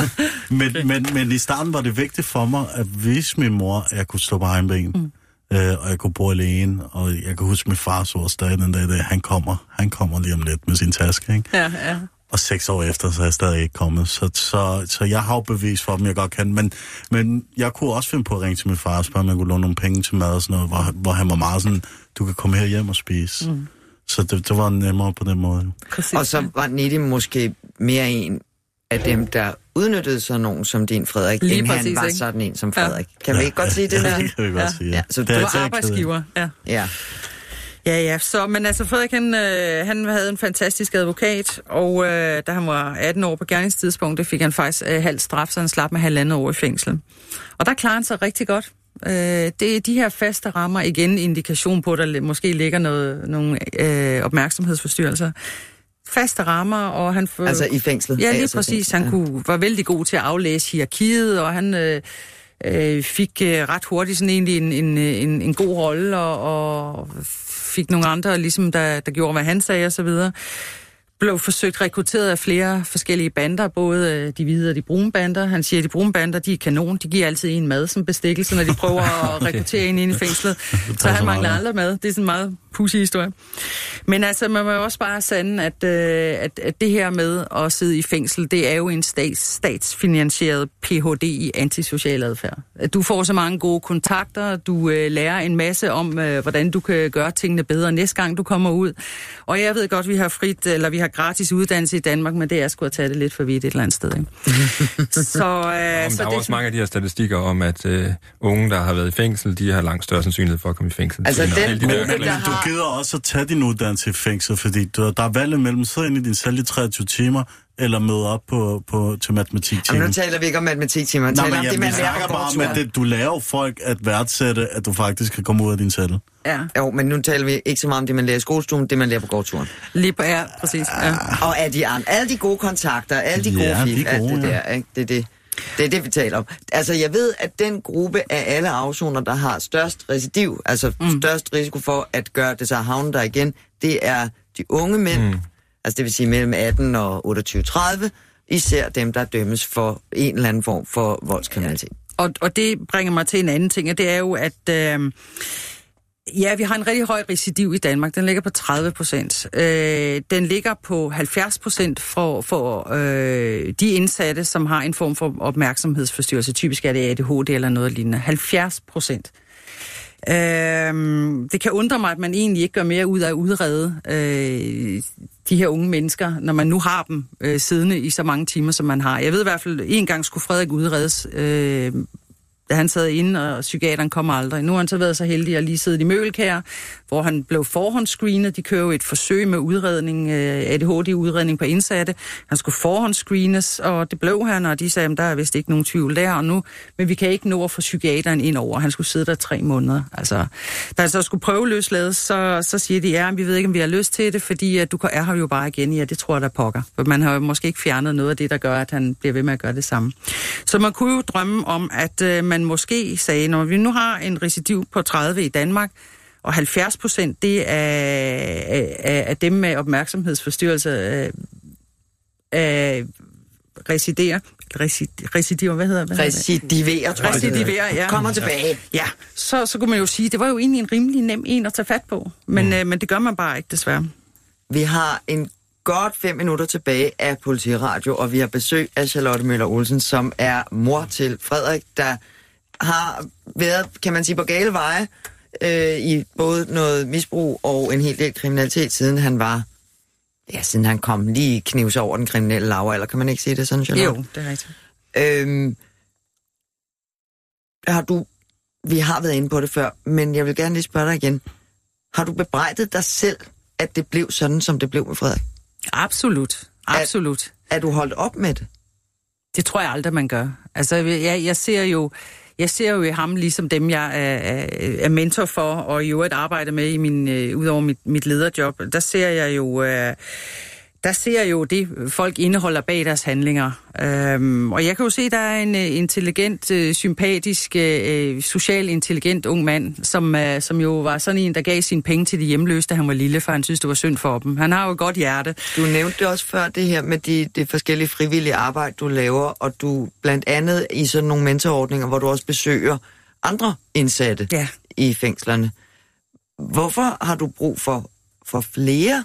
Speaker 5: men, okay. men, men i starten var det vigtigt for mig, at vise min mor, jeg kunne stå på egen ben. Mm. Øh, og jeg kunne bo alene, og jeg kan huske min fars ord stadig den dag, han kommer, han kommer lige om lidt med sin taske, ikke?
Speaker 7: Ja, ja.
Speaker 5: Og seks år efter, så er jeg stadig ikke kommet. Så, så, så jeg har jo bevis for dem, jeg godt kan. Men, men jeg kunne også finde på at ringe til min far og spørge, om jeg kunne låne nogle penge til mad og sådan noget, hvor, hvor han var meget sådan, du kan komme her hjem og spise. Mm. Så det, det var nemmere på den måde.
Speaker 4: Præcis. Og så var Nidhi måske mere en af dem, der udnyttede sådan nogen som din Frederik, Lige end præcis, han var ikke? sådan en som Frederik. Ja. Kan vi ikke godt sige det
Speaker 5: der?
Speaker 4: Ja,
Speaker 5: det kan vi godt ja. sige, ja. ja
Speaker 7: så du var arbejdsgiver, ja.
Speaker 4: Ja.
Speaker 7: Ja, ja. Så, men altså, Frederik, han, øh, han havde en fantastisk advokat, og øh, da han var 18 år på gerningstidspunkt, det fik han faktisk øh, halvt straf, så han slap med halvandet år i fængsel. Og der klarer han sig rigtig godt. Øh, det er de her faste rammer, igen indikation på, at der måske ligger noget, nogle øh, opmærksomhedsforstyrrelser. faste rammer, og han... For,
Speaker 4: Altså i fængslet?
Speaker 7: Ja, lige
Speaker 4: altså,
Speaker 7: præcis. Han kunne, var vældig god til at aflæse hierarkiet, og han øh, øh, fik øh, ret hurtigt sådan egentlig en, en, en, en god rolle, og, og fik nogle andre, ligesom der, der gjorde, hvad han sagde og så videre. Blev forsøgt rekrutteret af flere forskellige bander, både øh, de hvide og de brune bander. Han siger, at de brune bander, de er kanon. De giver altid en mad som bestikkelse, når de prøver at rekruttere en ind i fængslet. Så han mangler aldrig mad. Det er sådan meget pussy historie. Men altså, man må jo også bare sande, at, øh, at, at det her med at sidde i fængsel, det er jo en stats, statsfinansieret Ph.D. i antisocial adfærd. At du får så mange gode kontakter, du øh, lærer en masse om, øh, hvordan du kan gøre tingene bedre næste gang, du kommer ud. Og jeg ved godt, vi har frit, eller vi har gratis uddannelse i Danmark, men det er sgu at tage det lidt for vidt et eller andet sted. Ikke? så, øh,
Speaker 6: Jamen,
Speaker 7: så
Speaker 6: der er
Speaker 7: det,
Speaker 6: også mange af de her statistikker om, at øh, unge, der har været i fængsel, de har langt større sandsynlighed for at komme i fængsel.
Speaker 4: Altså, den
Speaker 6: de der
Speaker 4: der
Speaker 5: Du
Speaker 4: har-
Speaker 5: gider også at tage din uddannelse i fængsel, fordi du, der er valget mellem sidde inde i din celle i 23 timer, eller møde op på, på, til
Speaker 4: Jamen,
Speaker 5: matematiktimen.
Speaker 4: nu taler vi ikke om matematiktimer,
Speaker 5: Nej, men
Speaker 4: om
Speaker 5: ja,
Speaker 4: det,
Speaker 5: vi
Speaker 4: man lærer
Speaker 5: snakker
Speaker 4: på
Speaker 5: bare om, at det, du lærer folk at værdsætte, at du faktisk kan komme ud af din celle.
Speaker 7: ja,
Speaker 4: Jo, men nu taler vi ikke så meget om det, man lærer i skolestuen, det, man lærer på gårdturen.
Speaker 7: lige på, ja, præcis. Ja.
Speaker 4: Og af de alle de gode kontakter, alle de gode
Speaker 5: Ja, de
Speaker 4: fif,
Speaker 5: er
Speaker 4: alt det
Speaker 5: ja.
Speaker 4: der, ikke? Det er det. Det er det, vi taler om. Altså, jeg ved, at den gruppe af alle afsoner, der har størst recidiv, altså mm. størst risiko for at gøre det så havne der igen, det er de unge mænd, mm. altså det vil sige mellem 18 og 28-30, især dem, der dømmes for en eller anden form for voldskriminalitet.
Speaker 7: Og, og det bringer mig til en anden ting, og det er jo, at øh, ja, vi har en rigtig høj recidiv i Danmark. Den ligger på 30 procent. Øh, den ligger på 70 procent for, for øh, de indsatte, som har en form for opmærksomhedsforstyrrelse. Typisk er det ADHD eller noget lignende. 70 procent. Øh, det kan undre mig, at man egentlig ikke gør mere ud af at udrede øh, de her unge mennesker, når man nu har dem øh, siddende i så mange timer, som man har. Jeg ved i hvert fald, en gang skulle Frederik udredes, øh, da han sad inde, og psykiateren kom aldrig. Nu har han så været så heldig at lige sidde i Mølkær, hvor han blev forhåndsscreenet. De kører jo et forsøg med udredning, øh, ADHD-udredning på indsatte. Han skulle forhåndsscreenes, og det blev han, og de sagde, at der er vist ikke nogen tvivl der og nu. Men vi kan ikke nå at få psykiateren ind over. Han skulle sidde der tre måneder. Altså, da han så skulle prøve løslades, så, så siger de, ja, vi ved ikke, om vi har lyst til det, fordi at du er her jo bare igen. Ja, det tror jeg, der pokker. For man har jo måske ikke fjernet noget af det, der gør, at han bliver ved med at gøre det samme. Så man kunne jo drømme om, at øh, man måske sagde, når vi nu har en recidiv på 30 i Danmark, og 70 procent, det er, er, er dem med opmærksomhedsforstyrrelse, øh, øh, residerer, recid, residiver, hvad hedder, det?
Speaker 4: Recidiverer, tror jeg.
Speaker 7: Recidiverer, ja.
Speaker 4: Kommer tilbage.
Speaker 7: Ja, så, så kunne man jo sige, det var jo egentlig en rimelig nem en at tage fat på. Men, mm. øh, men det gør man bare ikke, desværre.
Speaker 4: Vi har en godt fem minutter tilbage af Politiradio, og vi har besøg af Charlotte Møller Olsen, som er mor til Frederik, der har været, kan man sige, på gale veje øh, i både noget misbrug og en hel del kriminalitet, siden han var, ja, siden han kom lige knivs over den kriminelle lavalder, kan man ikke sige det sådan, Charlotte?
Speaker 7: Jo, det er rigtigt.
Speaker 4: Øhm, har du, vi har været inde på det før, men jeg vil gerne lige spørge dig igen. Har du bebrejdet dig selv, at det blev sådan, som det blev med Frederik?
Speaker 7: Absolut. Absolut.
Speaker 4: Er du holdt op med det?
Speaker 7: Det tror jeg aldrig, man gør. Altså, jeg, jeg ser jo... Jeg ser jo i ham ligesom dem, jeg er, er, mentor for, og i øvrigt arbejder med i min, øh, udover mit, mit lederjob. Der ser jeg jo... Øh, der ser jo det, folk indeholder bag deres handlinger. Øhm, og jeg kan jo se, at der er en uh, intelligent, uh, sympatisk, uh, social intelligent ung mand, som, som jo var sådan en, der gav sine penge til de hjemløse, da han var lille, for han synes, det var synd for dem. Han har jo et godt hjerte.
Speaker 4: Du nævnte det også før, det her med de, de forskellige frivillige arbejde, du laver, og du blandt andet i sådan nogle mentorordninger, hvor du også besøger andre indsatte
Speaker 7: Ja.
Speaker 4: i fængslerne. Hvorfor har du brug for, for flere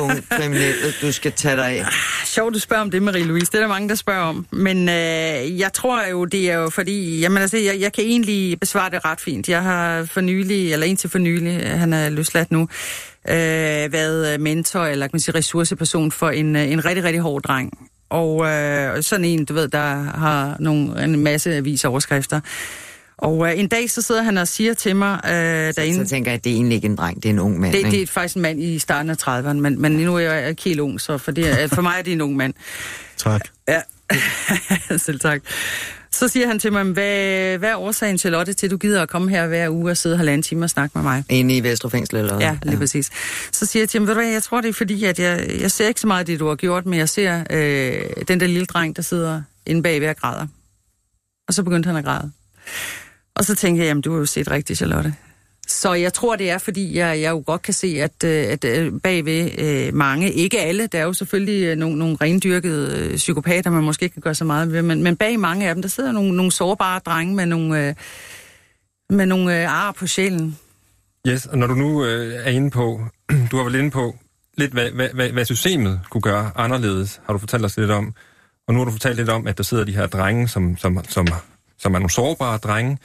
Speaker 4: unge kriminelle, du skal tage dig af?
Speaker 7: Ah, sjovt, du spørger om det, Marie-Louise. Det er der mange, der spørger om. Men øh, jeg tror jo, det er jo fordi... Jamen altså, jeg, jeg kan egentlig besvare det ret fint. Jeg har for nylig, eller indtil for nylig, øh, han er løsladt nu, øh, været øh, mentor, eller kan man sige, ressourceperson for en, øh, en rigtig, rigtig hård dreng. Og øh, sådan en, du ved, der har nogle, en masse avisoverskrifter. Og øh, en dag, så sidder han og siger til mig øh, derinde...
Speaker 4: Så tænker jeg, at det er egentlig ikke en dreng, det er en ung mand.
Speaker 7: Det,
Speaker 4: ikke?
Speaker 7: det er faktisk en mand i starten af 30'erne, men, men nu er jeg ikke helt ung, så for, det, for mig er det en ung mand.
Speaker 5: Tak.
Speaker 7: Ja, Selv tak. Så siger han til mig, hvad, hvad er årsagen, Charlotte, til at du gider at komme her hver uge og sidde halvanden time og snakke med mig?
Speaker 4: Inde i Vesterfængsel, eller
Speaker 7: Ja, lige ja. præcis. Så siger jeg til ham, ved du hvad, jeg tror det er fordi, at jeg, jeg ser ikke så meget af det, du har gjort, men jeg ser øh, den der lille dreng, der sidder inde bagved og græder. Og så begyndte han at græde. Og så tænkte jeg, jamen du har jo set rigtigt, Charlotte. Så jeg tror, det er, fordi jeg, jeg jo godt kan se, at, øh, at øh, bagved øh, mange, ikke alle, der er jo selvfølgelig øh, nogle, nogle rendyrkede psykopater, man måske ikke kan gøre så meget ved, men, men bag mange af dem, der sidder nogle, nogle sårbare drenge med nogle, øh, med nogle øh, ar på sjælen.
Speaker 6: Yes, og når du nu øh, er inde på, du har vel inde på lidt, hvad, hvad, hvad, hvad systemet kunne gøre anderledes, har du fortalt os lidt om. Og nu har du fortalt lidt om, at der sidder de her drenge, som, som, som, som er nogle sårbare drenge,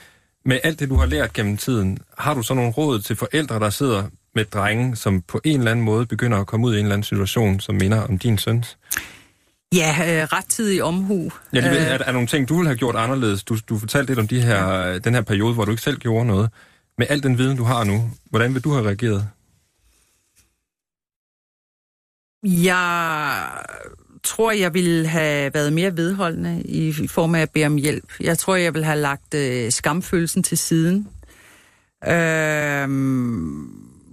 Speaker 6: med alt det, du har lært gennem tiden, har du så nogle råd til forældre, der sidder med drenge, som på en eller anden måde begynder at komme ud i en eller anden situation, som minder om din søns?
Speaker 7: Ja, øh, rettidig omhu.
Speaker 6: Ja, det, er, er der nogle ting, du ville have gjort anderledes? Du, du fortalte lidt om de her, den her periode, hvor du ikke selv gjorde noget. Med al den viden, du har nu, hvordan vil du have reageret?
Speaker 7: Jeg tror, jeg ville have været mere vedholdende i, form af at bede om hjælp. Jeg tror, jeg ville have lagt øh, skamfølelsen til siden. Øh,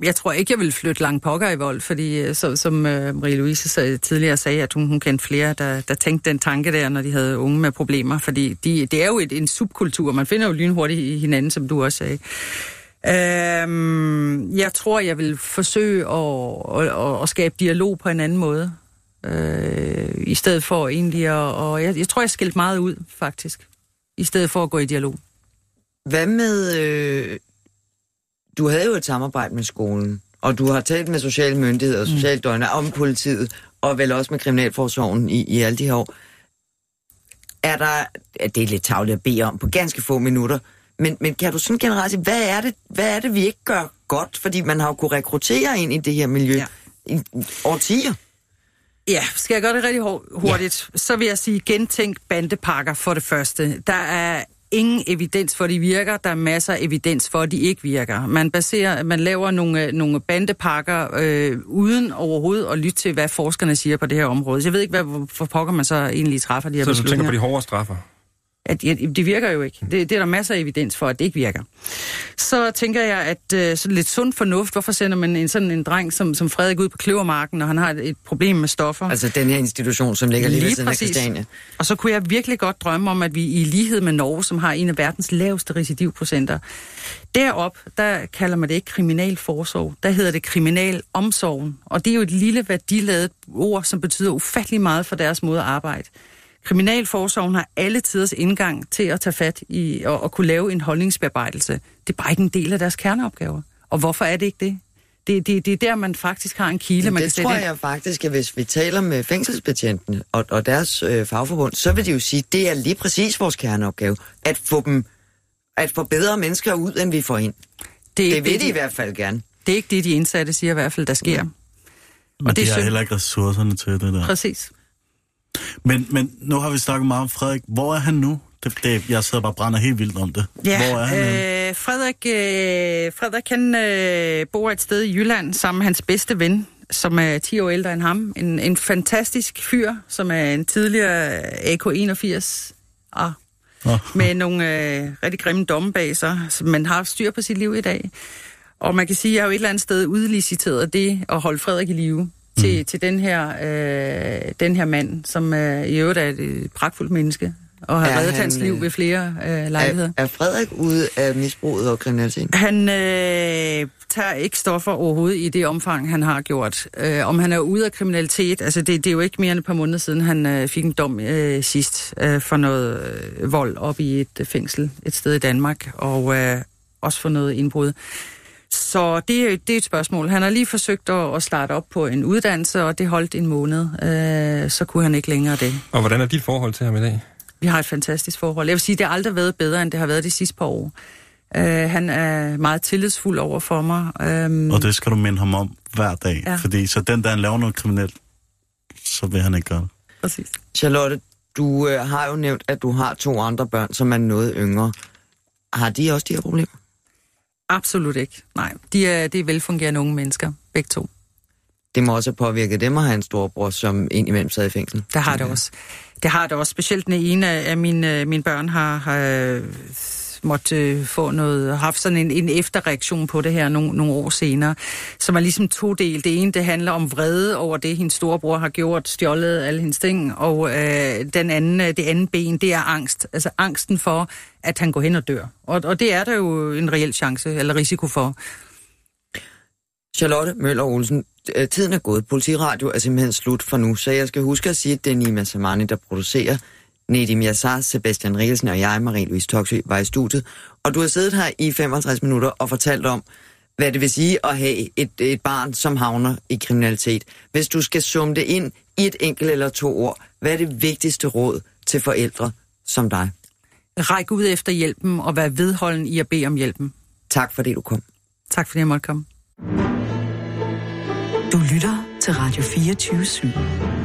Speaker 7: jeg tror ikke, jeg ville flytte langt pokker i vold, fordi øh, så, som øh, Marie-Louise tidligere sagde, at hun, hun kendte flere, der, der tænkte den tanke der, når de havde unge med problemer. Fordi de, det er jo et, en subkultur. Man finder jo lynhurtigt i hinanden, som du også sagde. Øhm, jeg tror, jeg vil forsøge at, at, at skabe dialog på en anden måde øh, i stedet for egentlig at... Og jeg, jeg tror, jeg skældte meget ud, faktisk, i stedet for at gå i dialog.
Speaker 4: Hvad med... Øh, du havde jo et samarbejde med skolen, og du har talt med sociale myndigheder og socialdøgner mm. om politiet, og vel også med Kriminalforsorgen i, i alle de her år. Er der... Det er lidt tavligt at bede om på ganske få minutter, men, men kan du sådan generelt sige, hvad er, det, hvad er det, vi ikke gør godt? Fordi man har jo kunnet rekruttere ind i det her miljø ja. i årtier.
Speaker 7: Ja, skal jeg gøre det rigtig hurtigt, ja. så vil jeg sige gentænk bandepakker for det første. Der er ingen evidens for, at de virker. Der er masser af evidens for, at de ikke virker. Man baserer, man laver nogle, nogle bandepakker øh, uden overhovedet at lytte til, hvad forskerne siger på det her område. Så jeg ved ikke, hvad, for pokker man så egentlig træffer de her
Speaker 6: Så du tænker på de hårde straffer?
Speaker 7: At ja, det virker jo ikke. Det, det er der masser af evidens for, at det ikke virker. Så tænker jeg, at uh, så lidt sund fornuft, hvorfor sender man en sådan en dreng som, som Frederik ud på Kløvermarken, når han har et, et problem med stoffer?
Speaker 4: Altså den her institution, som ligger lige, lige ved siden af Christiania.
Speaker 7: Og så kunne jeg virkelig godt drømme om, at vi i lighed med Norge, som har en af verdens laveste recidivprocenter, derop, der kalder man det ikke kriminalforsorg, der hedder det kriminalomsorgen. Og det er jo et lille værdiladet ord, som betyder ufattelig meget for deres måde at arbejde. Kriminalforsorgen har alle tiders indgang til at tage fat i og, og kunne lave en holdningsbearbejdelse. Det er bare ikke en del af deres kerneopgaver. Og hvorfor er det ikke det? Det, det, det er der, man faktisk har en kile,
Speaker 4: Men
Speaker 7: man
Speaker 4: det
Speaker 7: kan
Speaker 4: tror jeg faktisk, at hvis vi taler med fængselsbetjentene og, og deres øh, fagforbund, så vil de jo sige, at det er lige præcis vores kerneopgave. At få dem, at få bedre mennesker ud, end vi får ind. Det, det vil det, de i hvert fald gerne.
Speaker 7: Det er ikke det, de indsatte siger i hvert fald, der sker. Ja.
Speaker 5: Men og det de har heller ikke ressourcerne til det der.
Speaker 7: Præcis.
Speaker 5: Men, men nu har vi snakket meget om Frederik. Hvor er han nu? Det, det, jeg sidder bare og brænder helt vildt om det.
Speaker 7: Ja,
Speaker 5: Hvor er han
Speaker 7: øh, Frederik, øh, Frederik han øh, bor et sted i Jylland sammen med hans bedste ven, som er 10 år ældre end ham. En, en fantastisk fyr, som er en tidligere AK-81 ah, oh. med nogle øh, rigtig grimme domme bag sig, som man har styr på sit liv i dag. Og man kan sige, at jeg har jo et eller andet sted udliciteret det at holde Frederik i live til, mm. til den, her, øh, den her mand, som øh, i øvrigt er et pragtfuldt menneske, og har er reddet han, hans liv øh, ved flere øh, lejligheder.
Speaker 4: Er, er Frederik ude af misbruget og kriminalitet?
Speaker 7: Han øh, tager ikke stoffer overhovedet i det omfang, han har gjort. Øh, om han er ude af kriminalitet, altså det, det er jo ikke mere end et par måneder siden, han øh, fik en dom øh, sidst øh, for noget øh, vold op i et øh, fængsel et sted i Danmark, og øh, også for noget indbrud. Så det, det er et spørgsmål. Han har lige forsøgt at, at starte op på en uddannelse, og det holdt en måned. Øh, så kunne han ikke længere det.
Speaker 6: Og hvordan er dit forhold til ham i dag?
Speaker 7: Vi har et fantastisk forhold. Jeg vil sige, det har aldrig været bedre, end det har været de sidste par år. Uh, han er meget tillidsfuld over for mig.
Speaker 5: Um, og det skal du minde ham om hver dag. Ja. Fordi så den, der han laver noget kriminelt, så vil han ikke gøre det.
Speaker 7: Præcis.
Speaker 4: Charlotte, du uh, har jo nævnt, at du har to andre børn, som er noget yngre. Har de også de her problemer?
Speaker 7: Absolut ikke. Nej, de er, det er velfungerende unge mennesker, begge to.
Speaker 4: det må også have påvirket dem at have en storbror, som indimellem sad i fængsel.
Speaker 7: Det har det også. Det har det også. Specielt den ene af mine, mine børn har, har måtte øh, få noget, haft sådan en, en efterreaktion på det her nogle, nogle år senere, som er ligesom to del. Det ene, det handler om vrede over det, hendes storebror har gjort, stjålet alle hendes ting, og øh, den anden, øh, det andet ben, det er angst. Altså angsten for, at han går hen og dør. Og, og det er der jo en reel chance, eller risiko for.
Speaker 4: Charlotte Møller Olsen, øh, tiden er gået. Politiradio er simpelthen slut for nu, så jeg skal huske at sige, at det er Nima Samani, der producerer. Nedim Yassar, Sebastian Rielsen og jeg, Marie-Louise Toksø, var i studiet. Og du har siddet her i 55 minutter og fortalt om, hvad det vil sige at have et, et barn, som havner i kriminalitet. Hvis du skal summe det ind i et enkelt eller to ord, hvad er det vigtigste råd til forældre som dig?
Speaker 7: Ræk ud efter hjælpen og vær vedholden i at bede om hjælpen.
Speaker 4: Tak fordi du kom.
Speaker 7: Tak fordi jeg måtte komme.
Speaker 1: Du lytter til Radio 24 /7.